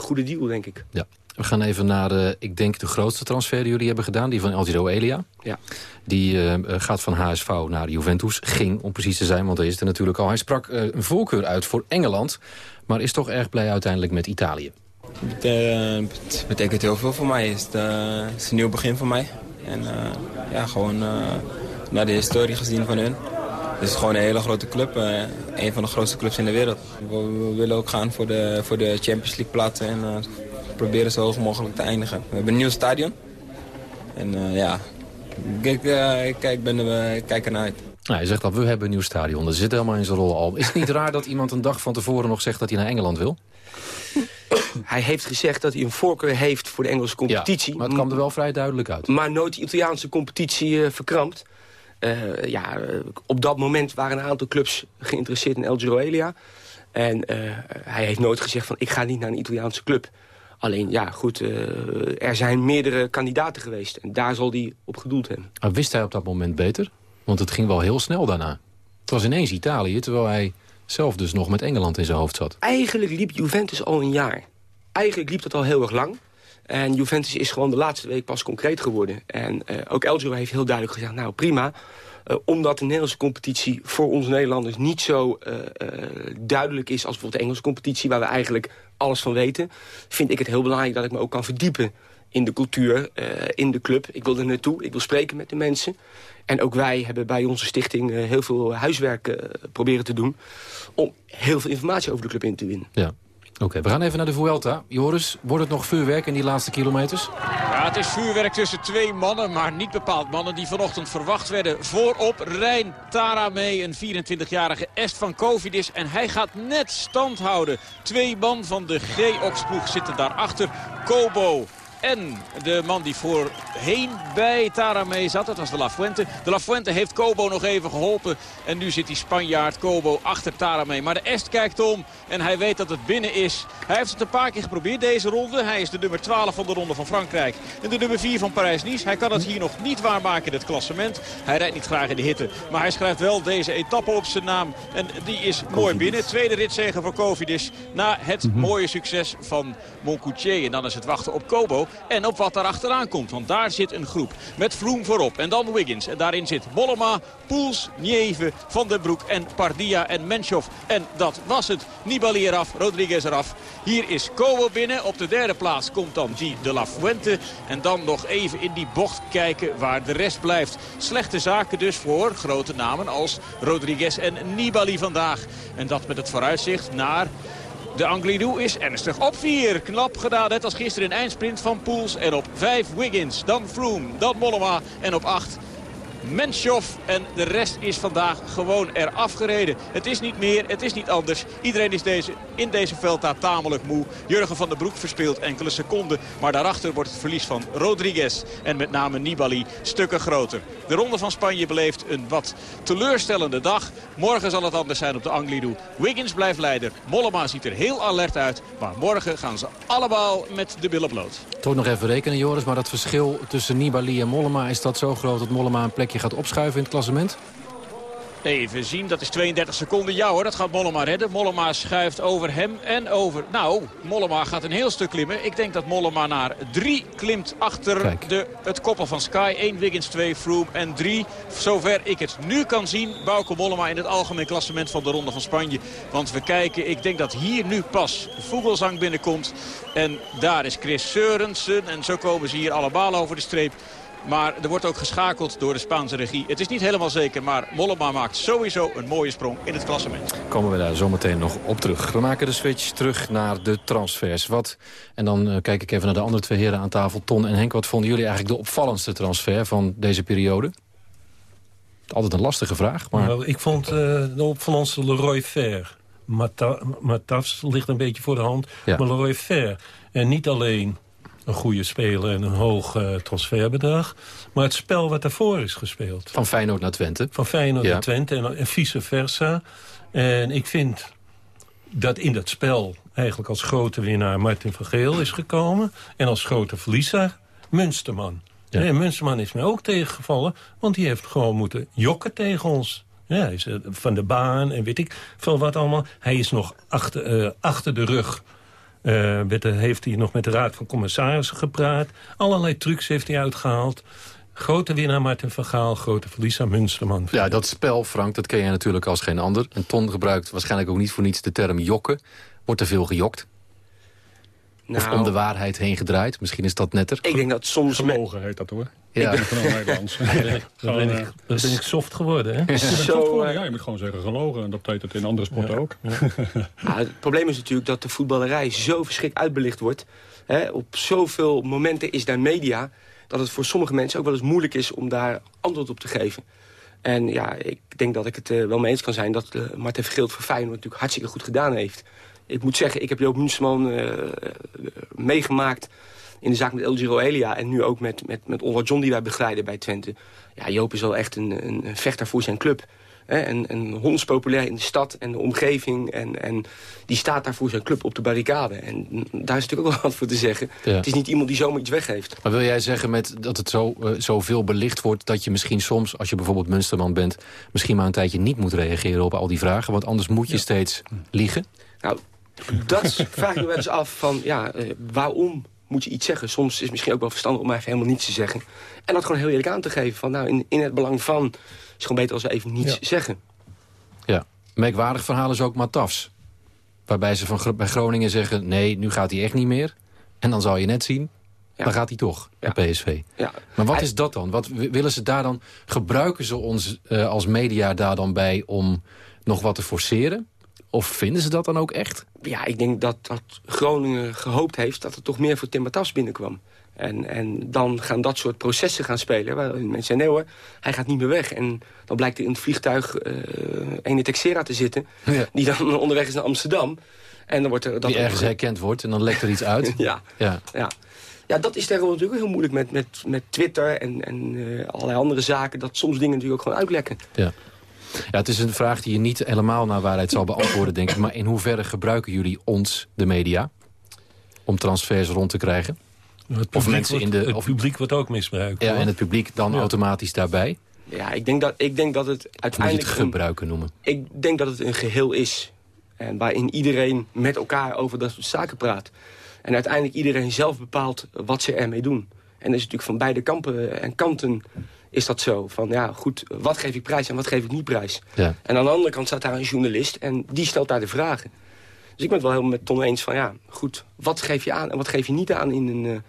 goede deal, denk ik. Ja. We gaan even naar, uh, ik denk, de grootste transfer die jullie hebben gedaan. Die van El Giro Elia. Ja. Die uh, gaat van HSV naar Juventus. Ging, om precies te zijn, want hij is er natuurlijk al. Hij sprak uh, een voorkeur uit voor Engeland. Maar is toch erg blij uiteindelijk met Italië. Het, het betekent heel veel voor mij. Het is, het is een nieuw begin voor mij. En ja, gewoon naar de historie gezien van hun. Het is gewoon een hele grote club. een van de grootste clubs in de wereld. We, we willen ook gaan voor de, voor de Champions League plaatsen. En, proberen zo hoog mogelijk te eindigen. We hebben een nieuw stadion. En uh, ja, ik, uh, ik, ik, ben er, ik kijk ernaar uit. Nou, hij zegt dat we hebben een nieuw stadion. Dat zit helemaal in zijn rol al. Is het niet raar dat iemand een dag van tevoren nog zegt dat hij naar Engeland wil? Hij heeft gezegd dat hij een voorkeur heeft voor de Engelse competitie. Ja, maar het kwam er wel vrij duidelijk uit. Maar nooit de Italiaanse competitie uh, verkrampt. ja, op dat moment waren een aantal clubs geïnteresseerd in El Giro Elia. En hij heeft nooit gezegd van ik ga niet naar een Italiaanse club. Alleen, ja, goed, eh, er zijn meerdere kandidaten geweest. En daar zal hij op gedoeld hebben. Maar wist hij op dat moment beter? Want het ging wel heel snel daarna. Het was ineens Italië, terwijl hij zelf dus nog met Engeland in zijn hoofd zat. Eigenlijk liep Juventus al een jaar. Eigenlijk liep dat al heel erg lang. En Juventus is gewoon de laatste week pas concreet geworden. En uh, ook Elgiro heeft heel duidelijk gezegd... nou prima, uh, omdat de Nederlandse competitie voor ons Nederlanders... niet zo uh, duidelijk is als bijvoorbeeld de Engelse competitie... waar we eigenlijk alles van weten... vind ik het heel belangrijk dat ik me ook kan verdiepen in de cultuur, in de club. Ik wil er naartoe, ik wil spreken met de mensen. En ook wij hebben bij onze stichting heel veel huiswerk proberen te doen... om heel veel informatie over de club in te winnen. Ja. Oké, we gaan even naar de Vuelta. Joris, wordt het nog vuurwerk in die laatste kilometers? Ja, het is vuurwerk tussen twee mannen, maar niet bepaald mannen die vanochtend verwacht werden. Voorop Rijn Taramee, een 24-jarige Est van Covidis. En hij gaat net stand houden. Twee man van de G-Ox-ploeg zitten daarachter. Kobo en de man die voorheen bij Taramee zat, dat was de La Fuente. De La Fuente heeft Kobo nog even geholpen. En nu zit die Spanjaard Kobo achter Taramee. Maar de Est kijkt om en hij weet dat het binnen is. Hij heeft het een paar keer geprobeerd deze ronde. Hij is de nummer 12 van de ronde van Frankrijk. En de nummer 4 van Parijs-Nice. Hij kan het hier nog niet waarmaken in het klassement. Hij rijdt niet graag in de hitte. Maar hij schrijft wel deze etappe op zijn naam. En die is mooi binnen. Tweede ritzegen voor Covidis. Na het mooie succes van Moncoutier. En dan is het wachten op Kobo. En op wat daar achteraan komt. Want daar zit een groep. Met Vroom voorop. En dan Wiggins. En daarin zit Mollema, Poels, Nieve, Van den Broek en Pardia en Menschov. En dat was het. Nibali eraf, Rodriguez eraf. Hier is Kobo binnen. Op de derde plaats komt dan die de La Fuente. En dan nog even in die bocht kijken waar de rest blijft. Slechte zaken dus voor grote namen als Rodriguez en Nibali vandaag. En dat met het vooruitzicht naar de Anglidu is ernstig op 4. Knap gedaan, net als gisteren in eindsprint van Poels. En op 5 Wiggins, dan Froome, dan Mollema. En op 8 Menschov. En de rest is vandaag gewoon eraf gereden. Het is niet meer, het is niet anders. Iedereen is deze, in deze Velta tamelijk moe. Jurgen van der Broek verspeelt enkele seconden. Maar daarachter wordt het verlies van Rodriguez en met name Nibali stukken groter. De Ronde van Spanje beleeft een wat teleurstellende dag. Morgen zal het anders zijn op de Anglidu. Wiggins blijft leider. Mollema ziet er heel alert uit. Maar morgen gaan ze allemaal met de billen bloot. Toch nog even rekenen, Joris. Maar dat verschil tussen Nibali en Mollema... is dat zo groot dat Mollema een plekje gaat opschuiven in het klassement? Even zien, dat is 32 seconden. Ja hoor, dat gaat Mollema redden. Mollema schuift over hem en over... Nou, Mollema gaat een heel stuk klimmen. Ik denk dat Mollema naar 3 klimt achter de, het koppel van Sky. 1 Wiggins, 2 Froome en 3. Zover ik het nu kan zien, Bauke Mollema in het algemeen klassement van de Ronde van Spanje. Want we kijken, ik denk dat hier nu pas Vogelsang binnenkomt. En daar is Chris Seurensen. En zo komen ze hier allemaal over de streep. Maar er wordt ook geschakeld door de Spaanse regie. Het is niet helemaal zeker, maar Mollema maakt sowieso een mooie sprong in het klassement. Komen we daar zometeen nog op terug. We maken de switch terug naar de transfers. Wat, en dan uh, kijk ik even naar de andere twee heren aan tafel. Ton en Henk, wat vonden jullie eigenlijk de opvallendste transfer van deze periode? Altijd een lastige vraag, maar... Nou, ik vond uh, de opvallendste Leroy Fair. Matafs ligt een beetje voor de hand, ja. maar Leroy Fair. En niet alleen een goede speler en een hoog uh, transferbedrag. Maar het spel wat daarvoor is gespeeld. Van Feyenoord naar Twente. Van Feyenoord ja. naar Twente en, en vice versa. En ik vind dat in dat spel eigenlijk als grote winnaar Martin van Geel is gekomen. En als grote verliezer Munsterman. Ja. En Munsterman is mij ook tegengevallen, want die heeft gewoon moeten jokken tegen ons. Ja, hij is van de baan en weet ik veel wat allemaal. Hij is nog achter, uh, achter de rug uh, heeft hij nog met de Raad van Commissarissen gepraat. Allerlei trucs heeft hij uitgehaald. Grote winnaar Martin van Gaal, grote verliezer Munsterman. Ja, dat spel, Frank, dat ken jij natuurlijk als geen ander. En Ton gebruikt waarschijnlijk ook niet voor niets de term jokken. Wordt er veel gejokt? Nou, of om de waarheid heen gedraaid? Misschien is dat netter. Ik denk dat soms... Gelogen heet dat hoor. Ja. Ik ben van Nederlands. Dan ben, ik, ben ik soft geworden, hè? Ja. Zo, ja, je moet gewoon zeggen gelogen. En dat betekent het in andere sporten ja. ook. Ja, het probleem is natuurlijk dat de voetballerij zo verschrikt uitbelicht wordt. Hè? Op zoveel momenten is daar media... dat het voor sommige mensen ook wel eens moeilijk is om daar antwoord op te geven. En ja, ik denk dat ik het uh, wel mee eens kan zijn... dat uh, Martin Vergild voor Feyenoord natuurlijk hartstikke goed gedaan heeft. Ik moet zeggen, ik heb Joop Munsterman uh, meegemaakt in de zaak met El Giro Elia... en nu ook met, met, met John die wij begeleiden bij Twente. Ja, Joop is wel echt een, een vechter voor zijn club. Hè, en, en Hons populair in de stad en de omgeving. En, en die staat daar voor zijn club op de barricade. En daar is natuurlijk ook wel wat voor te zeggen. Ja. Het is niet iemand die zomaar iets weggeeft. Maar wil jij zeggen met dat het zo, eh, zoveel belicht wordt... dat je misschien soms, als je bijvoorbeeld Munsterman bent... misschien maar een tijdje niet moet reageren op al die vragen... want anders moet je steeds liegen? Nou, dat vraag ik me wel eens af van, ja, eh, waarom moet je iets zeggen? Soms is het misschien ook wel verstandig om maar even helemaal niets te zeggen. En dat gewoon heel eerlijk aan te geven. Van, nou, in, in het belang van, is het gewoon beter als we even niets Ja. zeggen. Ja. Merkwaardig verhaal is ook Matafs. Waarbij ze van, bij Groningen zeggen... nee, nu gaat hij echt niet meer. En dan zal je net zien, dan gaat hij toch, bij PSV. Ja. Maar wat Hij- is dat dan? Wat willen ze daar dan? Gebruiken ze ons eh, als media daar dan bij om nog wat te forceren? Of vinden ze dat dan ook echt? Ja, ik denk dat, dat Groningen gehoopt heeft dat er toch meer voor Tim Matas binnenkwam. En, en dan gaan dat soort processen gaan spelen. Waarin mensen zeggen, nee hoor, hij gaat niet meer weg. En dan blijkt er in het vliegtuig eh ene Texera te zitten... Ja. die dan onderweg is naar Amsterdam. En dan wordt er... Dat Die ergens herkend wordt en dan lekt er iets uit. ja. Ja. Ja. ja, dat is tegenwoordig natuurlijk heel moeilijk met, met, met Twitter en, en eh, allerlei andere zaken. Dat soms dingen natuurlijk ook gewoon uitlekken. Ja. Ja, het is een vraag die je niet helemaal naar waarheid zal beantwoorden, denk ik. Maar in hoeverre gebruiken jullie ons, de media, om transfers rond te krijgen? Het Of publiek, mensen in wordt, de... het Of, publiek wordt ook misbruikt. ja, hoor. en het publiek dan Ja. automatisch daarbij? Ja, ik denk dat, ik denk dat het Of moet je het uiteindelijk... een- gebruiken noemen? ik denk dat het een geheel is. En waarin iedereen met elkaar over dat soort zaken praat. En uiteindelijk iedereen zelf bepaalt wat ze ermee doen. En dat is natuurlijk van beide kampen en kanten is dat zo. Van ja, goed, wat geef ik prijs en wat geef ik niet prijs? Ja. En aan de andere kant staat daar een journalist en die stelt daar de vragen. Dus ik ben het wel helemaal met Ton eens van ja, goed, wat geef je aan en wat geef je niet aan in een, eh,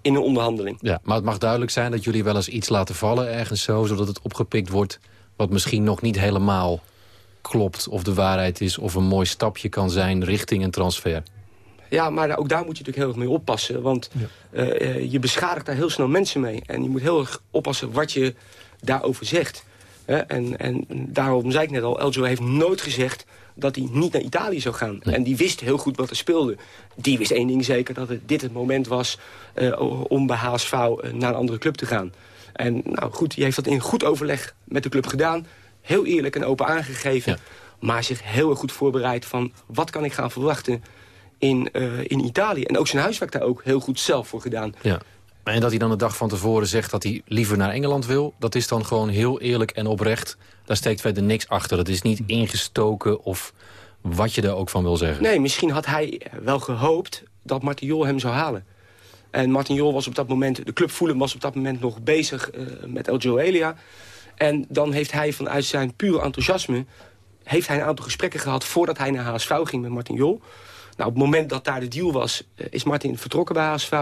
in een onderhandeling? Ja, maar het mag duidelijk zijn dat jullie wel eens iets laten vallen ergens zo... zodat het opgepikt wordt wat misschien nog niet helemaal klopt... of de waarheid is of een mooi stapje kan zijn richting een transfer. Ja, maar ook daar moet je natuurlijk heel erg mee oppassen. Want eh, eh, je beschadigt daar heel snel mensen mee. En je moet heel erg oppassen wat je daarover zegt. Hè, en, en daarom zei ik net al, Eljo heeft nooit gezegd dat hij niet naar Italië zou gaan. En die wist heel goed wat er speelde. Die wist één ding zeker, dat het, dit het moment was eh, om bij HSV naar een andere club te gaan. En nou goed, die heeft dat in goed overleg met de club gedaan. Heel eerlijk en open aangegeven. Maar zich heel erg goed voorbereid van wat kan ik gaan verwachten in, eh, in Italië. En ook zijn huiswerk daar ook heel goed zelf voor gedaan. Ja. En dat hij dan de dag van tevoren zegt dat hij liever naar Engeland wil... dat is dan gewoon heel eerlijk en oprecht. Daar steekt verder niks achter. Dat is niet ingestoken of wat je er ook van wil zeggen. Nee, misschien had hij wel gehoopt dat Martin Jol hem zou halen. En Martin Jol was op dat moment, de club Fulham was op dat moment nog bezig eh, met El Joelia. En dan heeft hij vanuit zijn pure enthousiasme... heeft hij een aantal gesprekken gehad voordat hij naar HSV ging met Martin Jol. Nou, op het moment dat daar de deal was, eh, is Martin vertrokken bij HSV.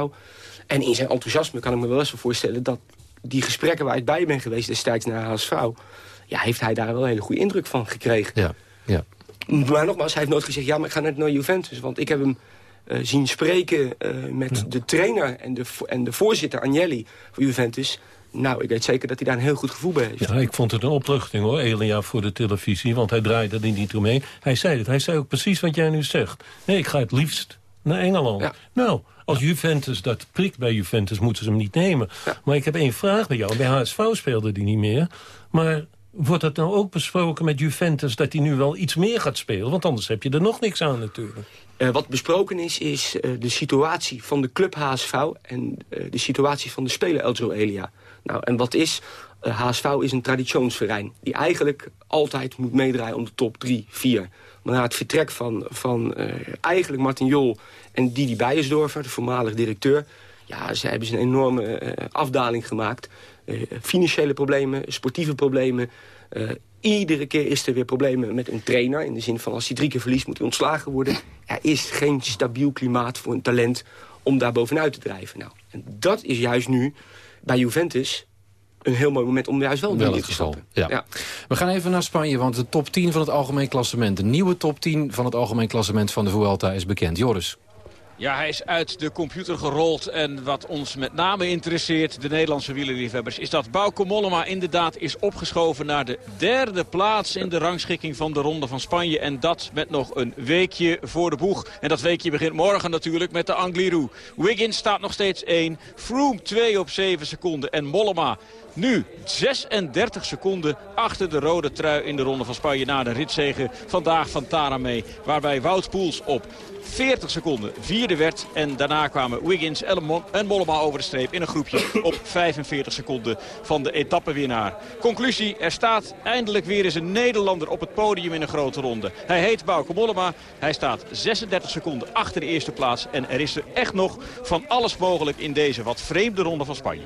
En in zijn enthousiasme kan ik me wel eens voorstellen... dat die gesprekken waar ik bij ben geweest destijds naar HSV... ja, heeft hij daar wel een hele goede indruk van gekregen. Ja, ja. Maar nogmaals, hij heeft nooit gezegd... ja, maar ik ga net naar Juventus. Want ik heb hem eh, zien spreken eh, met de trainer en de, en de voorzitter Agnelli van Juventus. Nou, ik weet zeker dat hij daar een heel goed gevoel bij heeft. Ja, ik vond het een opluchting hoor, Elia, voor de televisie. Want hij draaide er niet omheen. Hij zei het. Hij zei ook precies wat jij nu zegt. Nee, ik ga het liefst naar Engeland. Nou, als Juventus dat prikt bij Juventus, moeten ze hem niet nemen. Maar ik heb één vraag bij jou. Bij HSV speelde hij niet meer. Maar wordt het nou ook besproken met Juventus... dat hij nu wel iets meer gaat spelen? Want anders heb je er nog niks aan natuurlijk. Eh, wat besproken is, is eh, de situatie van de club HSV... en eh, de situatie van de speler Eljo Elia. Nou, en wat is... eh, HSV is een traditionsverein... die eigenlijk altijd moet meedraaien om de top 3, 4. Maar na het vertrek van, van eh, eigenlijk Martin Jol en Didi Beiersdorfer... de voormalig directeur... ja, ze hebben ze een enorme eh, afdaling gemaakt. Eh, financiële problemen, sportieve problemen... Eh, iedere keer is er weer problemen met een trainer. In de zin van als hij drie keer verliest moet hij ontslagen worden. Er is geen stabiel klimaat voor een talent om daar bovenuit te drijven. Nou, en dat is juist nu bij Juventus een heel mooi moment om juist wel, Wel in te stappen. Ja. We gaan even naar Spanje, want de top 10 van het algemeen klassement... de nieuwe top 10 van het algemeen klassement van de Vuelta is bekend. Joris. Ja, hij is uit de computer gerold. En wat ons met name interesseert, de Nederlandse wielerliefhebbers... is dat Bauke Mollema inderdaad is opgeschoven naar de derde plaats... in de rangschikking van de Ronde van Spanje. En dat met nog een weekje voor de boeg. En dat weekje begint morgen natuurlijk met de Angliru. Wiggins staat nog steeds 1. Froome 2 op 7 seconden. En Mollema nu 36 seconden achter de rode trui in de Ronde van Spanje... na de ritzegen vandaag van Taramee. Waarbij Wout Poels op 40 seconden vierde werd. En daarna kwamen Wiggins en Mollema over de streep in een groepje op 45 seconden van de etappenwinnaar. Conclusie, er staat eindelijk weer eens een Nederlander op het podium in een grote ronde. Hij heet Bauke Mollema. Hij staat 36 seconden achter de eerste plaats. En er is er echt nog van alles mogelijk in deze wat vreemde ronde van Spanje.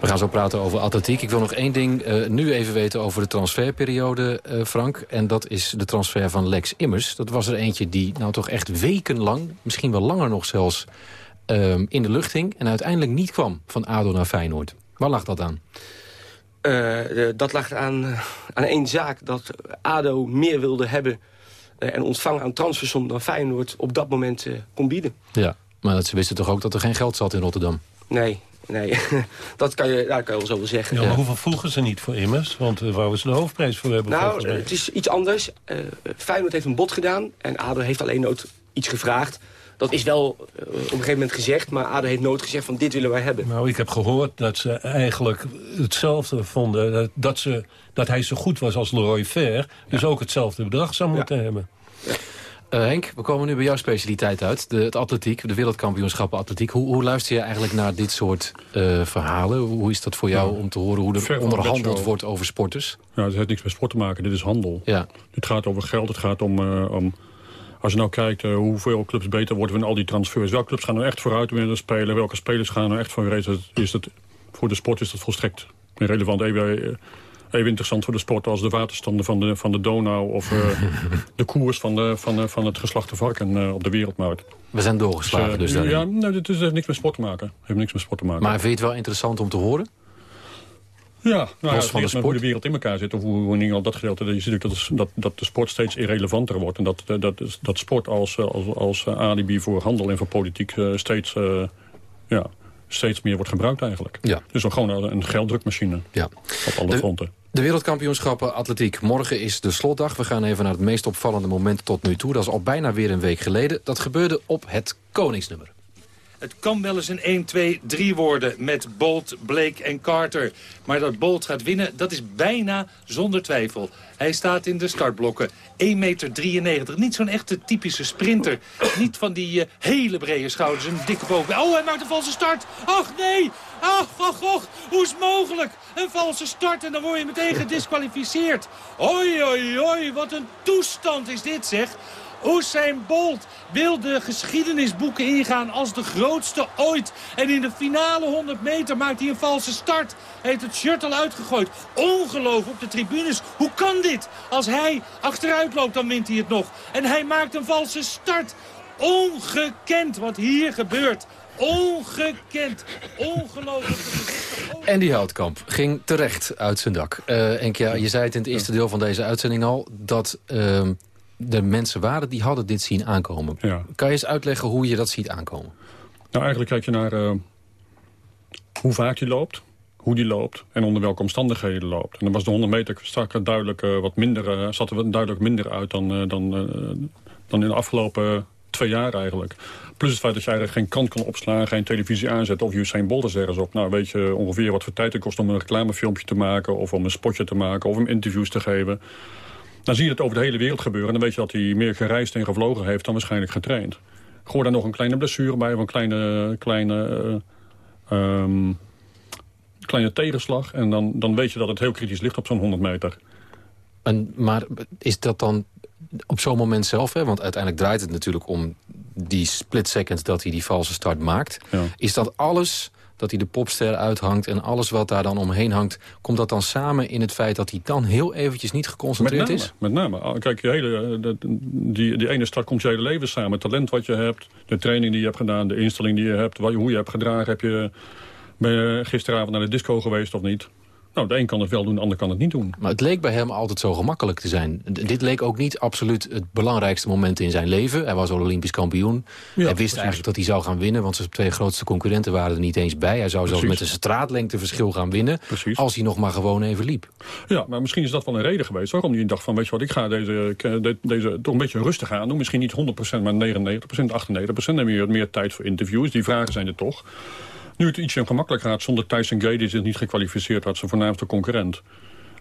We gaan zo praten over atletiek. Ik wil nog één ding uh, nu even weten over de transferperiode, uh, Frank. En dat is de transfer van Lex Immers. Dat was er eentje die nou toch echt weken lang, misschien wel langer nog zelfs, um, in de lucht hing... en uiteindelijk niet kwam van ADO naar Feyenoord. Waar lag dat aan? Uh, dat lag aan, aan één zaak, dat ADO meer wilde hebben... Uh, en ontvangen aan transfersom dan Feyenoord op dat moment uh, kon bieden. Ja, maar ze wisten toch ook dat er geen geld zat in Rotterdam? Nee, nee. dat kan je, daar kan je wel zo wel zeggen. Ja, maar hoeveel vroegen ze niet voor immers? Want uh, waar we ze de hoofdprijs voor hebben? Nou, het is iets anders. Uh, Feyenoord heeft een bod gedaan en ADO heeft alleen nooit iets gevraagd. Dat is wel uh, op een gegeven moment gezegd, maar ADO heeft nooit gezegd van dit willen wij hebben. Nou, ik heb gehoord dat ze eigenlijk hetzelfde vonden, dat, dat, ze, dat hij zo goed was als Leroy Fair, dus ja. ook hetzelfde bedrag zou moeten ja. hebben. Ja. Uh, Henk, we komen nu bij jouw specialiteit uit, de, het atletiek, de wereldkampioenschappen atletiek. Hoe, hoe luister je eigenlijk naar dit soort uh, verhalen? Hoe is dat voor jou ja, om te horen hoe er onderhandeld wordt over sporters? Ja, het heeft niks met sport te maken, dit is handel. Ja. Dit gaat over geld, het gaat om... Uh, om als je nou kijkt uh, hoeveel clubs beter worden van al die transfers. Welke clubs gaan er echt vooruit willen spelen? Welke spelers gaan er echt voor? Is het, voor de sport is dat volstrekt relevant. Even, even interessant voor de sport als de waterstanden van de, van de Donau... of uh, de koers van, de, van, van het geslachte varken uh, op de wereldmarkt. We zijn doorgeslagen dus, dus Ja, nou, dit heeft niks met sport te maken. Heeft niks met sport te maken. Maar vind je het wel interessant om te horen? Ja, nou, ja, van de sport. hoe de wereld in elkaar zit. Of hoe, hoe in dat gedeelte. Je ziet dat, dat, dat de sport steeds irrelevanter wordt. En dat, dat, dat sport als, als, als alibi voor handel en voor politiek steeds, uh, ja, steeds meer wordt gebruikt eigenlijk. Ja. Dus dan gewoon een gelddrukmachine ja. op alle de, fronten. De wereldkampioenschappen atletiek. Morgen is de slotdag. We gaan even naar het meest opvallende moment tot nu toe. Dat is al bijna weer een week geleden. Dat gebeurde op het Koningsnummer. Het kan wel eens een 1, 2, 3 worden met Bolt, Blake en Carter. Maar dat Bolt gaat winnen, dat is bijna zonder twijfel. Hij staat in de startblokken. 1,93 meter. Niet zo'n echte typische sprinter. Niet van die uh, hele brede schouders, een dikke boven. Oh, hij maakt een valse start. Ach, nee. Ach, ach, ach. Hoe is mogelijk? Een valse start en dan word je meteen gedisqualificeerd. Oi, oi, oi. Wat een toestand is dit, zeg. Usain Bolt wil de geschiedenisboeken ingaan als de grootste ooit. En in de finale 100 meter maakt hij een valse start. Heeft het shirt al uitgegooid. Ongeloof op de tribunes. Hoe kan dit? Als hij achteruit loopt, dan wint hij het nog. En hij maakt een valse start. Ongekend wat hier gebeurt. Ongekend. Ongelooflijk. Die Houtkamp ging terecht uit zijn dak. Uh, je zei het in het eerste deel van deze uitzending al... dat... Uh, de mensen waren, die hadden dit zien aankomen. Ja. Kan je eens uitleggen hoe je dat ziet aankomen? Nou, eigenlijk kijk je naar uh, hoe vaak die loopt, hoe die loopt en onder welke omstandigheden loopt. En dan was de 100 meter strak duidelijk uh, wat minder, uh, zat er duidelijk minder uit dan, dan, dan in de afgelopen twee jaar eigenlijk. Plus het feit dat je eigenlijk geen krant kan opslaan, geen televisie aanzetten... of Usain Bolt is ergens op. Nou, weet je ongeveer wat voor tijd het kost om een reclamefilmpje te maken... of om een spotje te maken, of om interviews te geven. Dan zie je het over de hele wereld gebeuren. En dan weet je dat hij meer gereisd en gevlogen heeft dan waarschijnlijk getraind. Gooi daar nog een kleine blessure bij of een kleine, kleine, uh, um, kleine tegenslag. En dan, dan weet je dat het heel kritisch ligt op zo'n 100 meter. En, maar is dat dan op zo'n moment zelf? Hè? Want uiteindelijk draait het natuurlijk om die split seconds dat hij die valse start maakt. Ja. Is dat alles dat hij de popster uithangt en alles wat daar dan omheen hangt... komt dat dan samen in het feit dat hij dan heel eventjes niet geconcentreerd met name, is? Met name. Kijk, je hele, de, die, die ene start komt je hele leven samen. Het talent wat je hebt, de training die je hebt gedaan... de instelling die je hebt, hoe je hebt gedragen. Heb je, ben je gisteravond naar de disco geweest of niet? Nou, de een kan het wel doen, de ander kan het niet doen. Maar het leek bij hem altijd zo gemakkelijk te zijn. D- dit leek ook niet absoluut het belangrijkste moment in zijn leven. Hij was al Olympisch kampioen. hij wist eigenlijk dat hij zou gaan winnen... want zijn twee grootste concurrenten waren er niet eens bij. Hij zou zelfs Precies. met een straatlengteverschil gaan winnen... als hij nog maar gewoon even liep. Ja, maar misschien is dat wel een reden geweest waarom hij dacht van... weet je wat, ik ga deze, eh, de- deze toch een beetje rustig aan doen. Misschien niet 100%, maar 99%, 98%. Dan heb je meer tijd voor interviews. Die vragen zijn er toch. Nu het ietsje gemakkelijker gaat zonder Tyson Gay... die zich niet gekwalificeerd had, zijn voornaamste concurrent.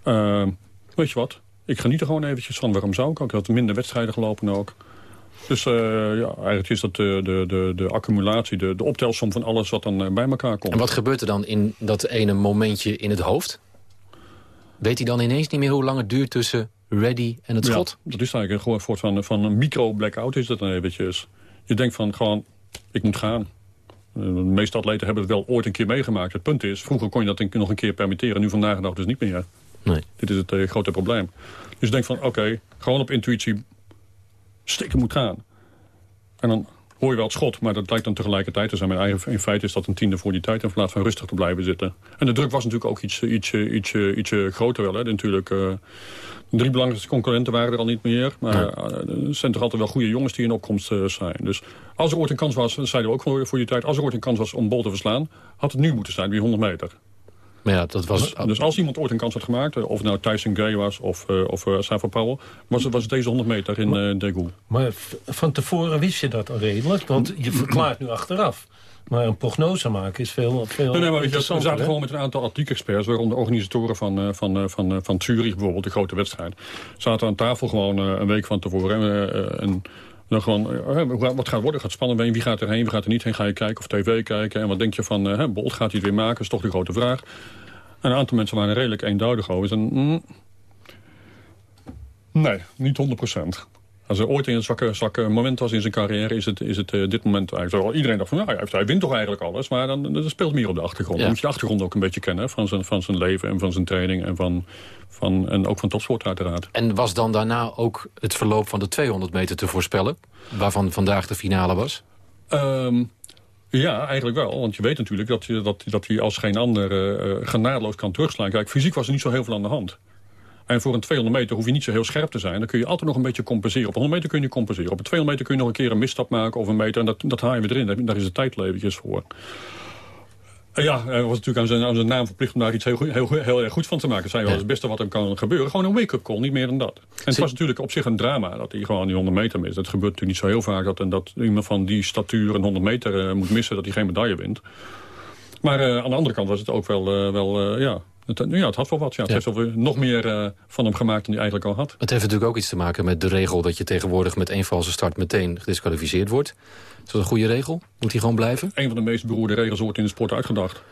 Eh, weet je wat, ik geniet er gewoon eventjes van. Waarom zou ik ook? Ik had minder wedstrijden gelopen ook. Dus eh, ja, eigenlijk is dat de, de, de, de accumulatie, de, de optelsom van alles wat dan eh, bij elkaar komt. En wat gebeurt er dan in dat ene momentje in het hoofd? Weet hij dan ineens niet meer hoe lang het duurt tussen ready en het Ja, schot? dat is eigenlijk gewoon een soort van, van een micro-blackout is dat dan eventjes. Je denkt van gewoon, ik moet gaan. Eh, De meeste atleten hebben het wel ooit een keer meegemaakt. Het punt is, vroeger kon je dat nog een keer permitteren. Nu vandaag de dag dus niet meer. Nee. Dit is het eh, grote probleem. Dus je denkt van, oké, gewoon op intuïtie stikken moet gaan. En dan hoor je wel het schot, maar dat lijkt dan tegelijkertijd te zijn. Maar eigen, in feite is dat een tiende voor die tijd in plaats van rustig te blijven zitten. En de druk was natuurlijk ook iets, iets, iets, iets, groter wel. Hè. Natuurlijk, eh, de drie belangrijkste concurrenten waren er al niet meer. Maar eh, er zijn toch altijd wel goede jongens die in opkomst eh, zijn. Dus als er ooit een kans was, zeiden we ook voor, voor die tijd... als er ooit een kans was om Bol te verslaan, had het nu moeten zijn, die 100 meter. Maar ja, dat was... Dus als iemand ooit een kans had gemaakt, eh, of het nou Tyson Gay was of, uh, of uh, Safa Powell... Was, het- was het deze 100 meter in uh, Daegu. Maar v- van tevoren wist je dat al redelijk, want je verklaart nu achteraf. Maar een prognose maken is veel, veel Nee, nee, maar we zaten hè? gewoon met een aantal atletiek-experts... waaronder organisatoren van, eh, van, eh, van, eh, van Zurich bijvoorbeeld, de grote wedstrijd. Zaten aan tafel gewoon eh, een week van tevoren. En, eh, en dan gewoon, eh, hoe- wat gaat worden? Gaat spannend zijn? Wie gaat erheen? Wie gaat er niet heen? Ga je kijken of tv kijken? En wat denk je van, eh, Bolt gaat hij het weer maken? Dat is toch de grote vraag. En een aantal mensen waren redelijk eenduidig over. Mm, nee, niet 100 procent. Als er ooit in een zwakke, zwakke moment was in zijn carrière... is het, is het eh, dit moment eigenlijk. Iedereen dacht van, nou, hij, heeft- hij wint toch eigenlijk alles. Maar dan, dat speelt meer op de achtergrond. Ja. Dan moet je de achtergrond ook een beetje kennen... van zijn, van zijn leven en van zijn training... en, van, van, en ook van topsport uiteraard. En was dan daarna ook het verloop van de 200 meter te voorspellen? Waarvan vandaag de finale was? Ehm, ja, eigenlijk wel. Want je weet natuurlijk dat, je, dat, dat hij als geen ander eh, genadeloos kan terugslaan. Kijk, fysiek was er niet zo heel veel aan de hand. En voor een 200 meter hoef je niet zo heel scherp te zijn. Dan kun je altijd nog een beetje compenseren. Op een 100 meter kun je niet compenseren. Op een 200 meter kun je nog een keer een misstap maken of een meter. En dat, dat haal je weer erin. Daar- is de tijd wel eventjes voor. Eh, Ja, hij was natuurlijk aan zijn, aan zijn naam verplicht om daar iets heel, goed- heel, heel, erg goed van te maken. Dat zei wel, Ja. het beste wat hem kan gebeuren. Gewoon een wake-up call, niet meer dan dat. En het was natuurlijk op zich een drama dat hij gewoon die 100 meter mist. Dat gebeurt natuurlijk niet zo heel vaak. Dat, en dat iemand van die statuur een 100 meter eh, moet missen, dat hij geen medaille wint. Maar eh, aan de andere kant was het ook wel, wel ja, het, ja, het had wel wat. Ja. Het Ja. heeft wel weer nog meer eh, van hem gemaakt dan hij eigenlijk al had. Het heeft natuurlijk ook iets te maken met de regel... dat je tegenwoordig met één valse start meteen gedisqualificeerd wordt. Is dat een goede regel? Moet die gewoon blijven? Een van de meest beroerde regels wordt in de sport uitgedacht.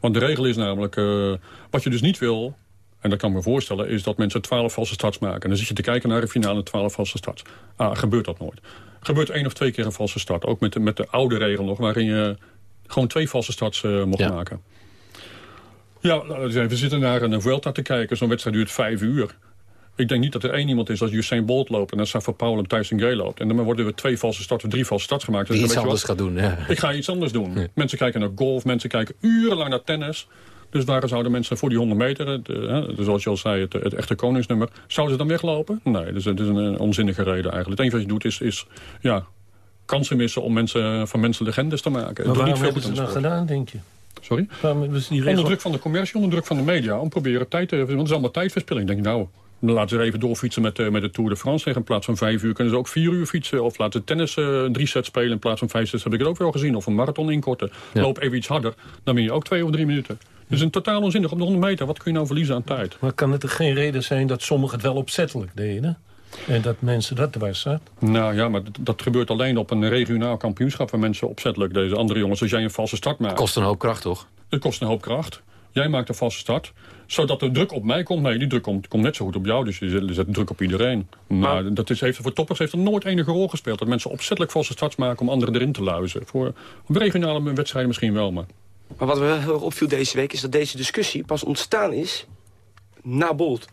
Want de regel is namelijk, eh, wat je dus niet wil... en dat kan ik me voorstellen, is dat mensen 12 valse starts maken. En dan zit je te kijken naar een finale 12 valse starts. Ah, gebeurt dat nooit. Gebeurt één of twee keer een valse start. Ook met de, met de oude regel nog, waarin je gewoon twee valse starts eh, mocht Ja. maken. Ja, laten we we zitten naar een Vuelta te kijken. Zo'n wedstrijd duurt vijf uur. Ik denk niet dat er één iemand is als Usain Bolt loopt... en dan Safa Paul en Tyson Gay loopt. En dan worden er twee valse starts of drie valse starts gemaakt. Die Dus iets anders wat, gaat doen. Ja. ik ga iets anders doen. Mensen kijken naar golf, mensen kijken urenlang naar tennis. Dus waar zouden mensen voor die 100 meter, het, eh, hè, zoals je al zei, het, het echte koningsnummer... zouden ze dan weglopen? Nee, dus het is een, onzinnige reden eigenlijk. Het enige wat je doet is, is ja, kansen missen om mensen van mensen legendes te maken. Maar doet waarom niet veel hebben goed ze dat gedaan, denk je? Sorry? Ze die Onder druk van de commercie, onder druk van de media. Om proberen tijd te... Want het is allemaal tijdverspilling. Ik denk, nou, dan laten ze er even doorfietsen met, eh, met de Tour de France. In plaats van vijf uur kunnen ze ook vier uur fietsen. Of laten ze tennis eh, drie sets spelen in plaats van vijf sets. Heb ik het ook wel gezien. Of een marathon inkorten. Ja. Loop even iets harder. Dan ben je ook twee of drie minuten. Dus een totaal onzinnig. Op de 100 meter, wat kun je nou verliezen aan tijd? Maar kan het er geen reden zijn dat sommigen het wel opzettelijk deden? En dat mensen dat dwars zat? Nou ja, maar dat, dat gebeurt alleen op een regionaal kampioenschap... waar mensen opzettelijk deze andere jongens... als jij een valse start maakt... Kost een hoop kracht, toch? Het kost een hoop kracht. Jij maakt een valse start. Zodat de druk op mij komt. Nee, die druk komt, komt net zo goed op jou. Dus je zet, je zet druk op iedereen. Maar dat is, heeft, voor toppers heeft er nooit enige rol gespeeld. Dat mensen opzettelijk valse starts maken om anderen erin te luizen. Voor op regionale wedstrijden misschien wel, maar... Maar wat me heel erg opviel deze week is dat deze discussie pas ontstaan is na Bolt.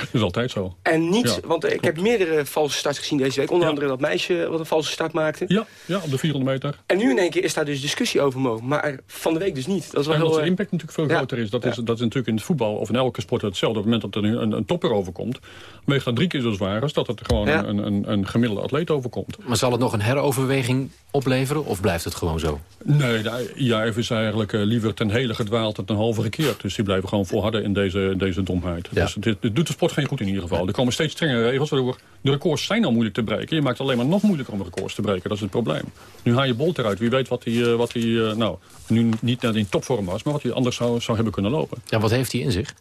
Dat is altijd zo. En niet, Ja. want ik heb meerdere valse starts gezien deze week. Onder andere dat meisje wat een valse start maakte. Ja, ja, op de 400 meter. En nu in één keer is daar dus discussie over Mo. Maar van de week dus niet. Dat is wel En heel... dat de eh, impact natuurlijk veel ja. groter is. Dat, is. dat is natuurlijk in het voetbal of in elke sport hetzelfde. Op het moment dat er een, een topper overkomt... weegt dat drie keer zo zwaar als dat het gewoon Ja. een, een, een gemiddelde atleet overkomt. Maar zal het nog een heroverweging opleveren of blijft het gewoon zo? Nee, de IAF is eigenlijk eh, liever ten hele gedwaald dan ten halve gekeerd. Dus die blijven gewoon volharden in deze, deze domheid. Dus dit, dit doet de sport geen goed in ieder geval. Er komen steeds strengere regels, waardoor de records zijn al moeilijk te breken. Je maakt het alleen maar nog moeilijker om records te breken. Dat is het probleem. Nu haal je Bolt eruit. Wie weet wat hij, eh, wat hij eh, nou, nu niet net in topvorm was... maar wat hij anders zou, zou hebben kunnen lopen. Ja, wat heeft hij in zich?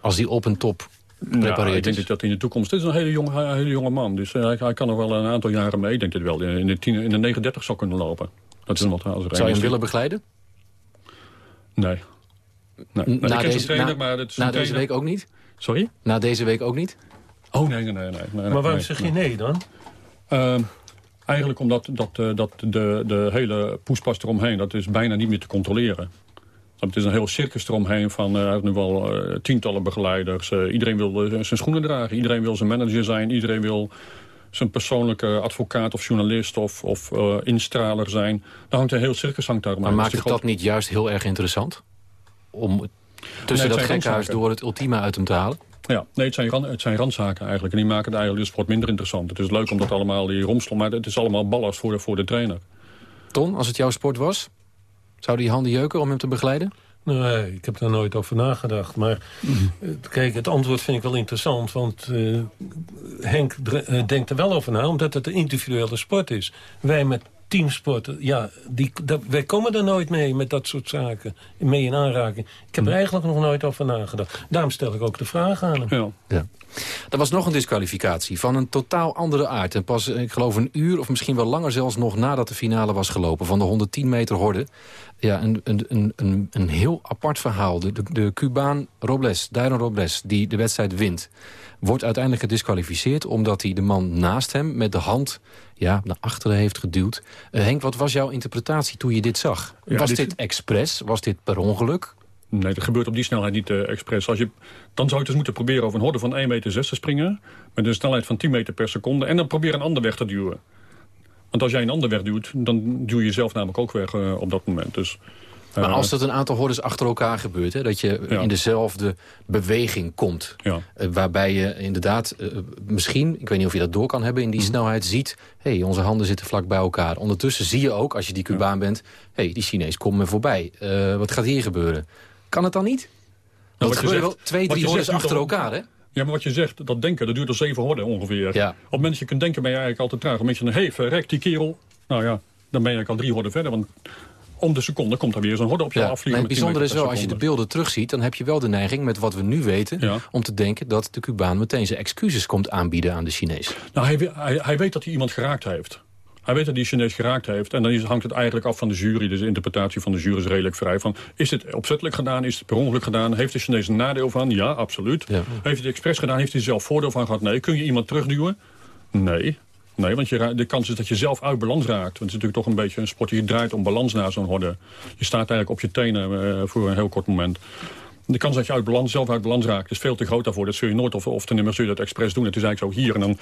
Als hij op een top prepareert ik denk is. dat dat in de toekomst... Dit is een hele jonge, hele jonge man. Dus eh, hij, hij kan er wel een aantal jaren mee. Ik denk dat wel in de, 10, in de 39 zou kunnen lopen. Dat is een wat als Zou je hem willen begeleiden? Nee. nee. Na deze, trainer, na, maar het is na een deze trainer- week ook niet? Sorry? Na deze week ook niet? Oh, nee, nee, nee. nee, nee Maar waarom nee, zeg je nee dan? Ehm, eigenlijk omdat dat, eh, dat de, de hele poespas eromheen... dat is bijna niet meer te controleren. Het is een heel circus eromheen van... eh, hij heeft nu wel eh, tientallen begeleiders. Eh, iedereen wil zijn schoenen dragen. Iedereen wil zijn manager zijn. Iedereen wil zijn persoonlijke advocaat of journalist of, of eh, instraler zijn. Daar hangt een heel circus hangt daar Maar omheen. maakt het dat niet juist heel erg interessant? Om het tussen dat zijn gekhuis randzaken. door het ultieme uit hem te halen? Ja, nee, het zijn, ran- het zijn randzaken eigenlijk. En die maken het eigenlijk de sport minder interessant. Het is leuk om dat allemaal die romsel, maar het is allemaal ballast voor de, voor de trainer. Ton, als het jouw sport was, zou die handen jeuken om hem te begeleiden? Nee, ik heb daar nooit over nagedacht. Maar eh, kijk, het antwoord vind ik wel interessant. Want eh, Henk eh, denkt er wel over na, omdat het een individuele sport is. Wij met teamsporten, ja, die, dat, wij komen er nooit mee met dat soort zaken. Mee in aanraking. Ik heb er eigenlijk nog nooit over nagedacht. Daarom stel ik ook de vraag aan hem. Ja. Er was nog een disqualificatie van een totaal andere aard. En pas, ik geloof, een uur of misschien wel langer zelfs nog nadat de finale was gelopen... van de 110 meter horde. Ja, een, een, een, een, een heel apart verhaal. De, de, de Cubaan Robles, Dairon Robles, die de wedstrijd wint... wordt uiteindelijk gedisqualificeerd omdat hij de man naast hem... met de hand ja, naar achteren heeft geduwd. Eh, Henk, wat was jouw interpretatie toen je dit zag? Ja, was dit- dit, expres? Was dit per ongeluk? Nee, dat gebeurt op die snelheid niet eh expres. Als je, dan zou je dus moeten proberen over een horde van 1,6 meter te springen... met een snelheid van 10 meter per seconde... en dan probeer een ander weg te duwen. Want als jij een ander weg duwt, dan duw je jezelf namelijk ook weg eh, op dat moment. Dus, Maar als dat een aantal hordes achter elkaar gebeurt... Hè, dat je Ja. in dezelfde beweging komt... Ja. eh, waarbij je inderdaad eh, misschien... ik weet niet of je dat door kan hebben in die Mhm. snelheid... ziet, hé, hey, onze handen zitten vlak bij elkaar. Ondertussen zie je ook, als je die Cubaan bent... hé, hey, die Chinees komt me voorbij. Eh, wat gaat hier gebeuren? Kan het dan niet? Want Nou, gebeuren zegt- wel twee, drie hordes achter elkaar, hè? Ja, maar wat je zegt, dat denken, dat duurt al zeven horden ongeveer. Ja. Op het moment dat je kunt denken, ben je eigenlijk altijd traag. Op het moment dat je hé, verrek die kerel. Nou ja, dan ben je eigenlijk al drie horden verder. Want om de seconde komt er weer zo'n horde op je Ja, afvliegen. het met 10 bijzondere is wel, als je de beelden terugziet... dan heb je wel de neiging, met wat we nu weten... Ja. om te denken dat de Cubaan meteen zijn excuses komt aanbieden aan de Chinees. Nou, hij, hij, hij weet dat hij iemand geraakt heeft. Hij weet dat hij Chinees geraakt heeft. En dan is- hangt het eigenlijk af van de jury. Dus de interpretatie van de jury is redelijk vrij. Van, is dit opzettelijk gedaan? Is het per ongeluk gedaan? Heeft de Chinees een nadeel van? Ja, absoluut. Ja. Heeft hij het expres gedaan? Heeft hij er zelf voordeel van gehad? Nee. Kun je iemand terugduwen? Nee. Nee, want je, de kans is dat je zelf uit balans raakt. Want het is natuurlijk toch een beetje een sport die draait om balans na zo'n horde. Je staat eigenlijk op je tenen eh, voor een heel kort moment. De kans dat je uit balans, zelf uit balans raakt is veel te groot daarvoor. Dat zul je nooit of, of zul je dat expres doen. Het is eigenlijk zo hier en dan...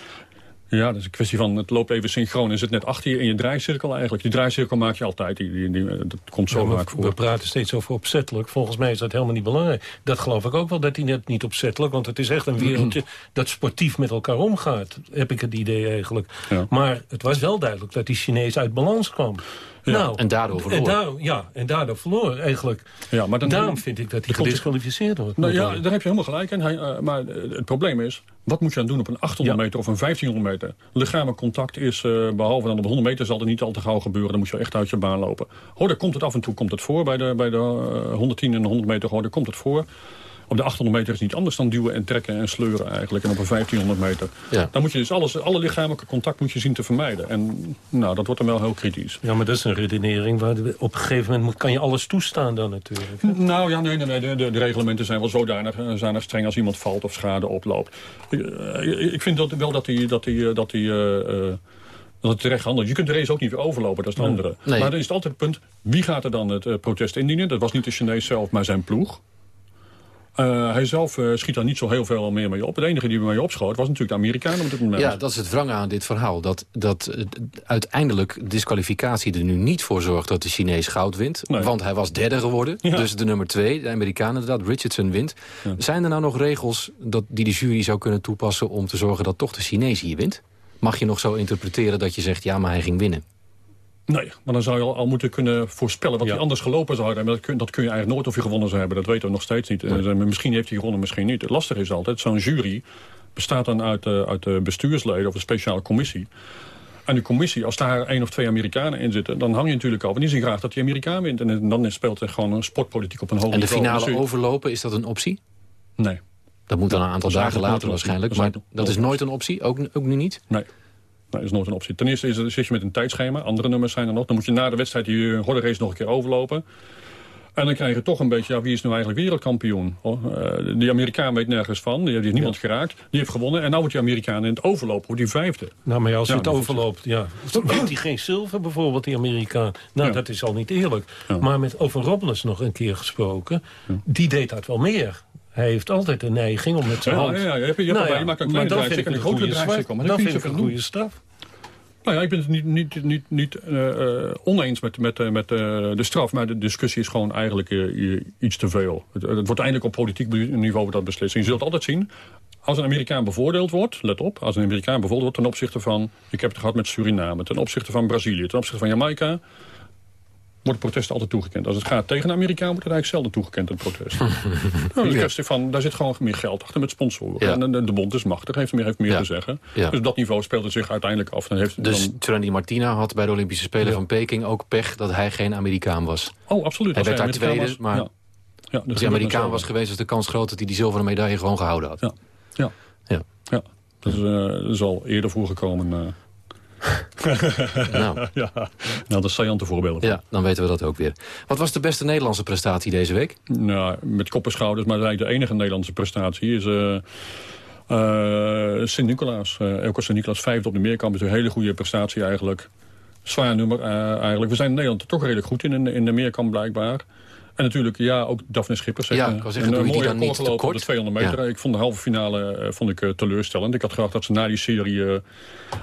Ja, dat is een kwestie van het loopt even synchroon en zit net achter je in je draaicirkel eigenlijk. Die draaicirkel maak je altijd. Die, die, die- dat komt zo Ja, vaak voor. we praten steeds over opzettelijk. Volgens mij is dat helemaal niet belangrijk. Dat geloof ik ook wel, dat hij net niet opzettelijk... want het is echt een wereldje dat sportief met elkaar omgaat. Heb ik het idee eigenlijk. Ja. Maar het was wel duidelijk dat die Chinees uit balans kwam. Nou, En daardoor verloor. En daarom- ja, en daardoor verloor eigenlijk. Ja, maar dan, Daarom vind ik dat hij gedisqualificeerd wordt. Nou ja, daar heb je helemaal gelijk in. Hij, eh, maar eh, het probleem is, wat moet je aan doen op een 800 Ja. meter of een 1500 meter? Lichamelijk contact is, eh, behalve dan op 100 meter zal het niet al te gauw gebeuren. Dan moet je echt uit je baan lopen. Hoor, daar komt het af en toe komt het voor. Bij de, bij de eh, 110 en de 100 meter hoor, daar komt het voor. Op de 800 meter is het niet anders dan duwen en trekken en sleuren eigenlijk. En op een 1500 meter. Ja. Dan moet je dus alles, alle lichamelijke contact moet je zien te vermijden. En nou, dat wordt dan wel heel kritisch. Ja, maar dat is een redenering. Waar de- op een gegeven moment moet, kan je alles toestaan dan natuurlijk. Nou ja, nee, nee, nee. De, de, de reglementen zijn wel zodanig, eh, zodanig streng als iemand valt of schade oploopt. Ik, eh, ik vind dat, wel dat hij... Dat hij, eh, dat hij eh, eh, dat het terecht handelt. Je kunt de race ook niet weer overlopen, dat is het andere. Nee. Maar dan is het altijd het punt, wie gaat er dan het eh, protest indienen? Dat was niet de Chinees zelf, maar zijn ploeg. Uh, hij zelf uh, schiet daar niet zo heel veel meer mee op. Het enige die mee opschoot was natuurlijk de Amerikanen op dit moment. Ja, dat is het wrange aan dit verhaal. Dat, dat uh, uiteindelijk disqualificatie er nu niet voor zorgt dat de Chinees goud wint. Nee. Want hij was derde geworden. Ja. Dus de nummer twee, de Amerikanen inderdaad, Richardson wint. Ja. Zijn er nou nog regels dat, die de jury zou kunnen toepassen... om te zorgen dat toch de Chinees hier wint? Mag je nog zo interpreteren dat je zegt, ja, maar hij ging winnen? Nee, maar dan zou je al, al moeten kunnen voorspellen wat ja. hij anders gelopen zou hebben. Dat kun, dat kun je eigenlijk nooit of je gewonnen zou hebben. Dat weten we nog steeds niet. Nee. Misschien heeft hij gewonnen, misschien niet. Het lastige is altijd, zo'n jury bestaat dan uit, uh, uit de bestuursleden of een speciale commissie. En die commissie, als daar één of twee Amerikanen in zitten... dan hang je natuurlijk op. En die zien graag dat die Amerikaan wint. En dan speelt er gewoon een sportpolitiek op een hoog niveau. En de finale overlopen, is dat een optie? Nee. Dat moet dan een aantal dagen later waarschijnlijk. Maar dat is nooit een optie? Ook, ook nu niet? Nee. Dat is nooit een optie. Ten eerste is, zit je met een tijdschema. Andere nummers zijn er nog. Dan moet je na de wedstrijd die horde race nog een keer overlopen. En dan krijg je toch een beetje, ja, wie is nou eigenlijk wereldkampioen? Oh, uh, die Amerikaan weet nergens van, die heeft niemand ja. geraakt. Die heeft gewonnen en nou wordt die Amerikaan in het overloop, wordt die vijfde. Nou, maar als ja, het overloopt, ja. Wint hij geen zilver bijvoorbeeld, die Amerikaan? Nou, ja. dat is al niet eerlijk. Maar met over Robles nog een keer gesproken, die deed dat wel meer. Hij heeft altijd een neiging om met zijn ja, hand... Ja, ja, je, hebt, je, nou, ja, je maakt een klein draadje en een grote draadje komen. Dat vind ik een goede straf. Nou ja, ik ben het niet, niet, niet, niet uh, oneens met, met, uh, met uh, de straf. Maar de discussie is gewoon eigenlijk iets te veel. Het, het, wordt eindelijk op politiek niveau dat beslissing. Je zult altijd zien, als een Amerikaan bevoordeeld wordt, let op, als een Amerikaan bevoordeeld wordt ten opzichte van, ik heb het gehad met Suriname, ten opzichte van Brazilië, ten opzichte van Jamaica, wordt protest altijd toegekend. Als het gaat tegen de Amerikaan wordt het eigenlijk zelden toegekend, het protest. nou, de kwestie van, daar zit gewoon meer geld achter met sponsoren. Ja. En de, de, bond is machtig, heeft meer, heeft meer ja. te zeggen. Ja. Dus dat niveau speelt het zich uiteindelijk af. Dan heeft dus dan... Trendy Martina had bij de Olympische Spelen van Peking ook pech dat hij geen Amerikaan was. Oh, absoluut. Hij werd daar tweede, was, maar ja. Ja, als hij Amerikaan was geweest, was de kans groot dat hij die zilveren medaille gewoon gehouden had. Ja, ja. ja. ja. Dat, is, uh, dat is al eerder voorgekomen. Uh, nou. ja, nou, dat is saillante voorbeelden. Ja, dan weten we dat ook weer. Wat was de beste Nederlandse prestatie deze week? Nou, met kop en schouders, maar eigenlijk de enige Nederlandse prestatie is... Uh, uh, Sint-Nicolaas. Uh, Elke Sint-Nicolaas vijfde op de meerkamp is een hele goede prestatie eigenlijk. Zwaar nummer eigenlijk. We zijn in Nederland er toch redelijk goed in, in de meerkamp blijkbaar. En natuurlijk, ja, ook Daphne Schippers. Ja, ik zeggen, een, een mooie gelopen op de 200 meter. Ja. Ik vond de halve finale uh, vond ik, uh, teleurstellend. Ik had gedacht dat ze na die serie uh,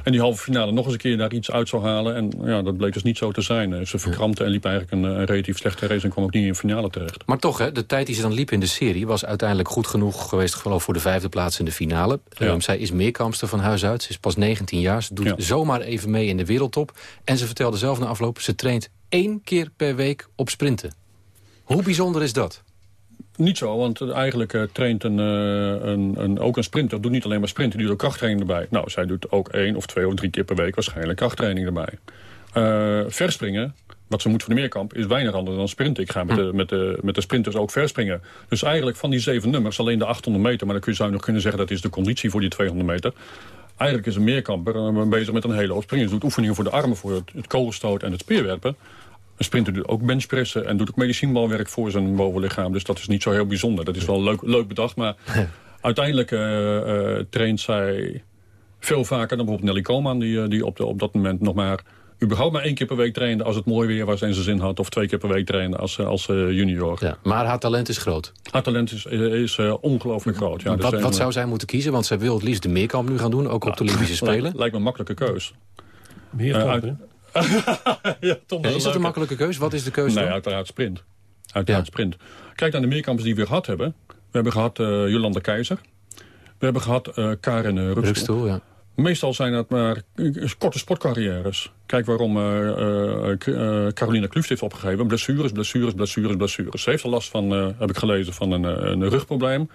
en die halve finale nog eens een keer daar iets uit zou halen. En ja, dat bleek dus niet zo te zijn. ze verkrampte en liep eigenlijk een, een, relatief slechte race en kwam ook niet in de finale terecht. Maar toch, hè, de tijd die ze dan liep in de serie was uiteindelijk goed genoeg geweest geloof voor de vijfde plaats in de finale. Ja. Um, zij is meerkampster van huis uit. Ze is pas 19 jaar. Ze doet ja. zomaar even mee in de wereldtop. En ze vertelde zelf na afloop, ze traint één keer per week op sprinten. Hoe bijzonder is dat? Niet zo, want eigenlijk uh, traint een, uh, een, een, ook een sprinter. doet niet alleen maar sprinten, die doet ook krachttraining erbij. Nou, zij doet ook één of twee of drie keer per week waarschijnlijk krachttraining erbij. Uh, verspringen, wat ze moet voor de meerkamp, is weinig anders dan sprinten. Ik ga met, hm. de, met, de, met de sprinters ook verspringen. Dus eigenlijk van die zeven nummers, alleen de 800 meter... maar dan kun je, zou je nog kunnen zeggen dat is de conditie voor die 200 meter... Eigenlijk is een meerkamper bezig met een hele hoop springen. Ze doet oefeningen voor de armen, voor het, het kogelstoot en het speerwerpen. Een sprinter doet ook benchpressen en doet ook medicijnbalwerk voor zijn bovenlichaam. Dus dat is niet zo heel bijzonder. Dat is wel leuk, leuk bedacht, maar uiteindelijk uh, uh, traint zij veel vaker dan bijvoorbeeld Nelly Koolman... die, uh, die op, de, op dat moment nog maar überhaupt maar één keer per week trainde... als het mooi weer was en ze zin had. Of twee keer per week trainde als, als junior. Ja, maar haar talent is groot. Haar talent is, is ongelooflijk groot. Ja, wat, wat zou zij moeten kiezen? Want zij wil het liefst de meerkamp nu gaan doen, ook op de Olympische Spelen. Lijkt, me een makkelijke keus. Meerkamp, ja, Tom, is dat een makkelijke keus? Wat is de keuze Nee, dan? uiteraard sprint. Uiteraard ja. sprint. Kijk naar de meerkampers die we gehad hebben. We hebben gehad uh, Jolanda Keizer. We hebben gehad uh, Karen uh, ja. Meestal zijn dat maar korte sportcarrières. Kijk waarom Carolina Kluft heeft opgegeven. Blessures, blessures, blessures, blessures. Ze heeft al last van, heb ik gelezen, van een, een rugprobleem.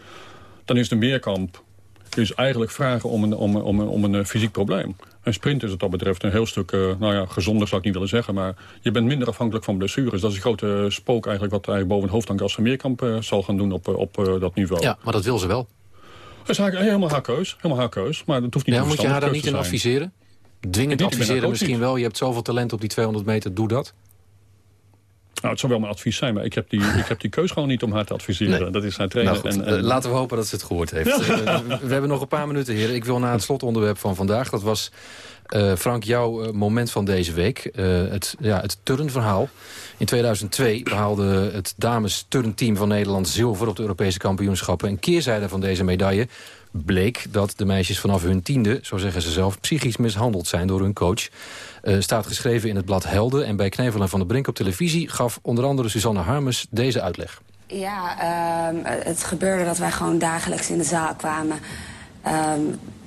Dan is de meerkamp is eigenlijk vragen om een, om, om, om een fysiek probleem. En sprint is wat dat betreft een heel stuk, uh, nou ja, gezonder zou ik niet willen zeggen. Maar je bent minder afhankelijk van blessures. Dat is een grote spook eigenlijk wat eigenlijk boven het hoofd hangt als ze Meerkamp uh, zal gaan doen op, op uh, dat niveau. Ja, maar dat wil ze wel. Dat is haar, helemaal haar keus. Helemaal haar keus. Maar dat hoeft niet ja, Moet je haar daar niet in adviseren? Dwingend adviseren misschien wel. Je hebt zoveel talent op die 200 meter, doe dat. Nou, het zou wel mijn advies zijn, maar ik heb die, ik heb die keus gewoon niet om haar te adviseren. Nee. Dat is haar trainer. Nou en, en... Laten we hopen dat ze het gehoord heeft. Ja. Uh, we hebben nog een paar minuten, heren. Ik wil naar het slotonderwerp van vandaag. Dat was Uh, Frank, jouw moment van deze week, uh, het, ja, het turnverhaal. In 2002 behaalde het dames turnteam van Nederland zilver op de Europese kampioenschappen. En keerzijde van deze medaille bleek dat de meisjes vanaf hun tiende, zo zeggen ze zelf, psychisch mishandeld zijn door hun coach. staat geschreven in het blad Helden. En bij Knevel en Van der Brink op televisie gaf onder andere Susanne Harmes deze uitleg. Ja, uh, het gebeurde dat wij gewoon dagelijks in de zaal kwamen. Uh,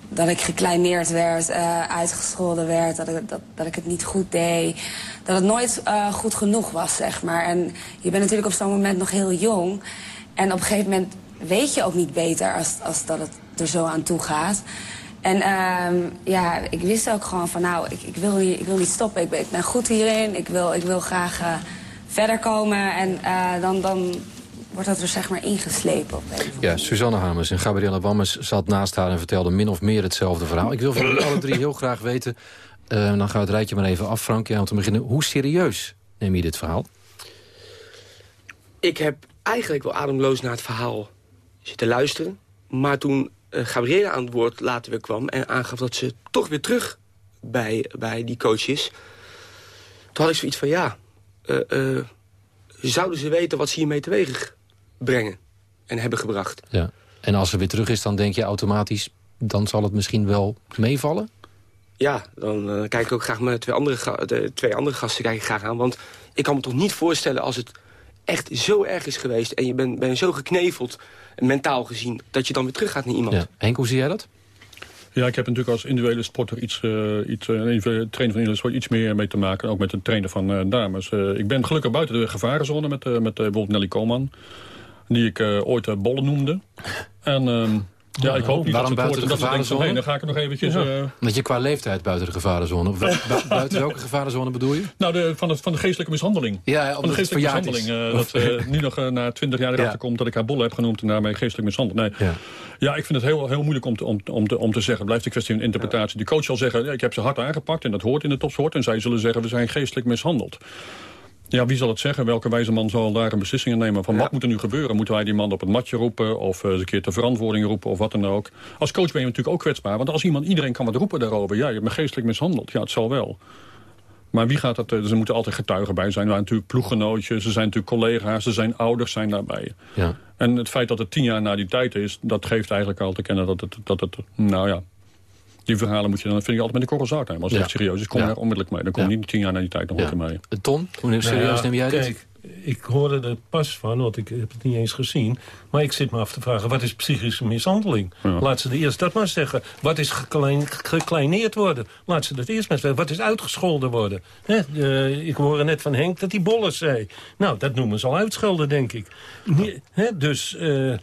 dat ik gekleineerd werd, uh, uitgescholden werd, dat ik, dat, dat ik het niet goed deed. Dat het nooit uh, goed genoeg was, zeg maar. En je bent natuurlijk op zo'n moment nog heel jong. En op een gegeven moment weet je ook niet beter als, als dat het er zo aan toe gaat. En uh, ja, ik wist ook gewoon van nou, ik, ik, wil, niet, ik wil niet stoppen. Ik ben, ik ben goed hierin, ik wil, ik wil graag uh, verder komen. En dan, dan wordt dat er zeg maar ingeslepen. Op ja, Suzanne Hamers en Gabriella Wammes zat naast haar en vertelde min of meer hetzelfde verhaal. Ik wil van jullie alle drie heel graag weten, uh, dan gaan we het rijtje maar even af, Frank. Ja, om te beginnen, hoe serieus neem je dit verhaal? Ik heb eigenlijk wel ademloos naar het verhaal zitten luisteren. Maar toen uh, Gabriella aan het woord later weer kwam... en aangaf dat ze toch weer terug bij, bij die coach is... toen had ik zoiets van, ja... Uh, zouden ze weten wat ze hiermee teweeg brengen en hebben gebracht. Ja. En als ze weer terug is, dan denk je automatisch... dan zal het misschien wel meevallen? Ja, dan uh, kijk ik ook graag met twee andere, de twee andere gasten kijk ik graag aan. Want ik kan me toch niet voorstellen als het echt zo erg is geweest... en je bent ben zo gekneveld, mentaal gezien... dat je dan weer terug gaat naar iemand. Ja. Henk, hoe zie jij dat? Ja, ik heb natuurlijk als individuele sporter iets, uh, iets uh, trainer van individuele sport iets meer mee te maken. Ook met het trainen van uh, dames. ik ben gelukkig buiten de gevarenzone met, met bijvoorbeeld Nelly Koolman. Die ik ooit bollen noemde. En ehm, ja, ik hoop niet Waarom dat buiten de gevarenzone? Nee, dan ga ik er nog eventjes... Ja. Uh... Dat je qua leeftijd buiten de gevarenzone... buiten welke gevarenzone bedoel je? Nou, de, van, de, van de geestelijke mishandeling. Ja, van de geestelijke mishandeling. Uh, dat uh, nu nog na twintig jaar erachter ja. komt dat ik haar bollen heb genoemd... en daarmee geestelijk mishandeld. Nee. Ja. ja, ik vind het heel, heel moeilijk om te, om, om, te, om te zeggen. Blijft een kwestie van interpretatie. De coach zal zeggen, ik heb ze hard aangepakt... en dat hoort in de topsport. En zij zullen zeggen, we zijn geestelijk mishandeld. Ja, wie zal het zeggen? Welke wijze man zal daar een beslissing in nemen? Van ja. wat moet er nu gebeuren? Moeten wij die man op het matje roepen? Of uh, eens een keer ter verantwoording roepen? Of wat dan ook? Als coach ben je natuurlijk ook kwetsbaar. Want als iemand, iedereen kan wat roepen daarover. Ja, je hebt me geestelijk mishandeld. Ja, het zal wel. Maar wie gaat dat? Dus er moeten altijd getuigen bij zijn. Er zijn natuurlijk ploeggenootjes, er zijn natuurlijk collega's, er zijn ouders zijn daarbij. Ja. En het feit dat het tien jaar na die tijd is, dat geeft eigenlijk al te kennen dat het, dat het nou ja, die verhalen moet je dan, vind ik altijd met de korrel zout nemen. Als het Ja. echt serieus is, kom je Ja. er onmiddellijk mee. Dan kom je niet tien jaar na die tijd nog Ja. een keer mee. Ton, hoe serieus Nou ja, neem jij dit? kijk, ik hoorde er pas van, want ik heb het niet eens gezien. Maar ik zit me af te vragen, wat is psychische mishandeling? Laat ze de eerst dat maar zeggen. Wat is geklein, gekleineerd worden? Laat ze dat eerst maar zeggen. Wat is uitgescholden worden? Hè, eh, ik hoorde net van Henk dat hij bolles zei. Nou, dat noemen ze al uitschelden, denk ik. Dus... eh,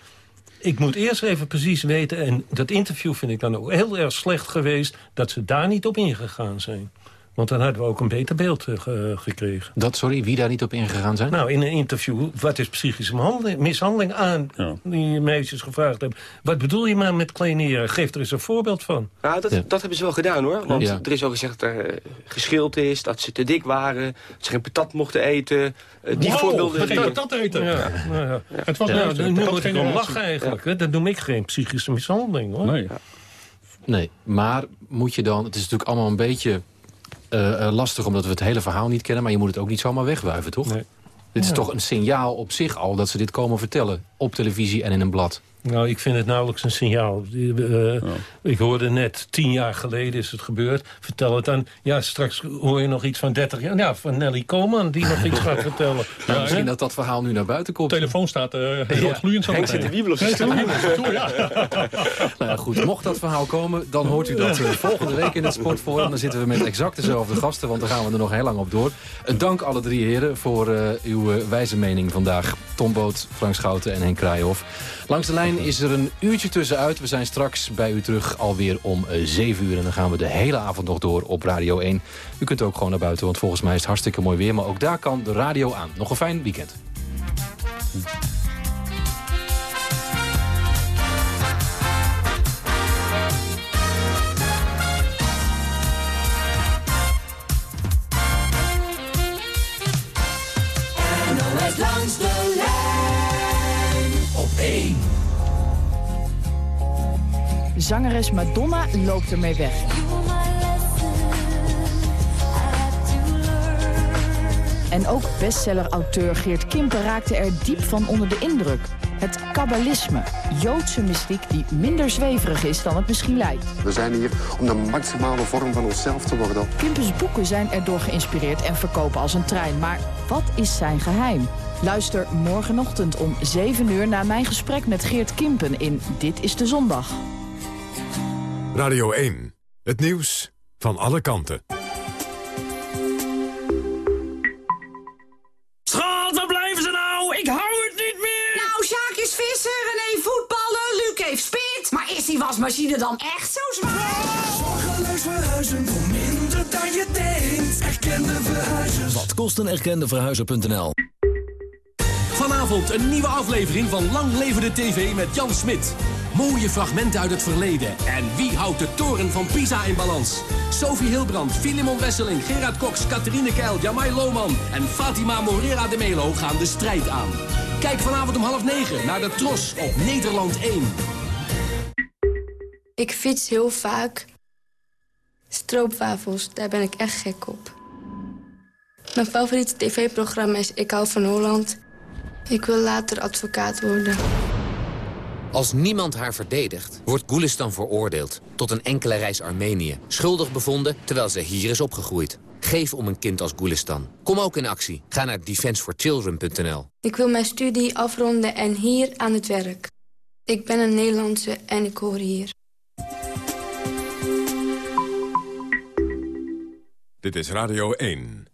ik moet eerst even precies weten... en dat interview vind ik dan ook heel erg slecht geweest... dat ze daar niet op ingegaan zijn. Want dan hadden we ook een beter beeld eh, ge- gekregen. Dat, sorry, wie daar niet op ingegaan zijn? Nou, in een interview, wat is psychische mishandeling, mishandeling aan die meisjes gevraagd hebben. Wat bedoel je maar met kleineren? Geef er eens een voorbeeld van. Nou, dat, dat hebben ze wel gedaan hoor. Want Ja. er is wel gezegd dat er eh, geschild is, dat ze te dik waren, dat ze geen patat mochten eten. Eh, die Wow, voorbeelden... geen patat eten. Ja, nou ja. Het was Ja, juist dan een moet ik patatgeneratie. om lachen eigenlijk. hè. Dat noem ik geen psychische mishandeling hoor. Nee. Nee, maar moet je dan... Het is natuurlijk allemaal een beetje eh, eh, lastig... omdat we het hele verhaal niet kennen... maar je moet het ook niet zomaar wegwuiven, toch? Dit is Ja. toch een signaal op zich al... dat ze dit komen vertellen op televisie en in een blad. Nou, ik vind het nauwelijks een signaal. Eh, Ik hoorde net, tien jaar geleden is het gebeurd. Vertel het dan. Ja, straks hoor je nog iets van 30 jaar. Ja, van Nelly Koman, die nog iets gaat vertellen. Nou, misschien dat dat verhaal nu naar buiten komt. telefoon staat uh, heel gloeiend zo Henk meteen. zit te wiebelen op zijn stoel. ja. Nou ja, goed, mocht dat verhaal komen, dan hoort u dat eh, volgende week in het Sportforum. Dan zitten we met exact dezelfde gasten, want daar gaan we er nog heel lang op door. Een dank alle drie heren voor uw wijze mening vandaag. Tom Boot, Frank Schouten en Henk Krijhoff. Langs de lijn is er een uurtje tussenuit. We zijn straks bij u terug alweer om eh, 7 uur. En dan gaan we de hele avond nog door op Radio 1. U kunt ook gewoon naar buiten, want volgens mij is het hartstikke mooi weer. Maar ook daar kan de radio aan. Nog een fijn weekend. Langs de lijn op 1. Zangeres Madonna loopt ermee weg. En ook bestseller-auteur Geert Kimpen raakte er diep van onder de indruk. Het kabbalisme, Joodse mystiek die minder zweverig is dan het misschien lijkt. We zijn hier om de maximale vorm van onszelf te worden. Kimpens boeken zijn erdoor geïnspireerd en verkopen als een trein. Maar wat is zijn geheim? Luister morgenochtend om 7 uur naar mijn gesprek met Geert Kimpen in Dit is de Zondag. Radio 1. Het nieuws van alle kanten. Schat, waar blijven ze nou? Ik hou het niet meer! Nou, Sjaak is visser, René voetballen, Luc heeft spit. Maar is die wasmachine dan echt zo zwaar? Zorgeloos verhuizen voor minder dan je denkt. Erkende verhuizers. Wat kost een erkende verhuizer.nl? Vanavond een nieuwe aflevering van Lang Leven de TV met Jan Smit. Mooie fragmenten uit het verleden. En wie houdt de toren van Pisa in balans? Sophie Hilbrand, Filimon Wesseling, Gerard Cox, Catherine Keil, Jamai Lohman en Fatima Morera de Melo gaan de strijd aan. Kijk vanavond om half negen naar de Tros op Nederland 1. Ik fiets heel vaak. Stroopwafels, daar ben ik echt gek op. Mijn favoriete tv-programma is Ik hou van Holland. Ik wil later advocaat worden. Als niemand haar verdedigt, wordt Gulistan veroordeeld tot een enkele reis Armenië. Schuldig bevonden terwijl ze hier is opgegroeid. Geef om een kind als Gulistan. Kom ook in actie. Ga naar defenseforchildren.nl. Ik wil mijn studie afronden en hier aan het werk. Ik ben een Nederlandse en ik hoor hier. Dit is Radio 1.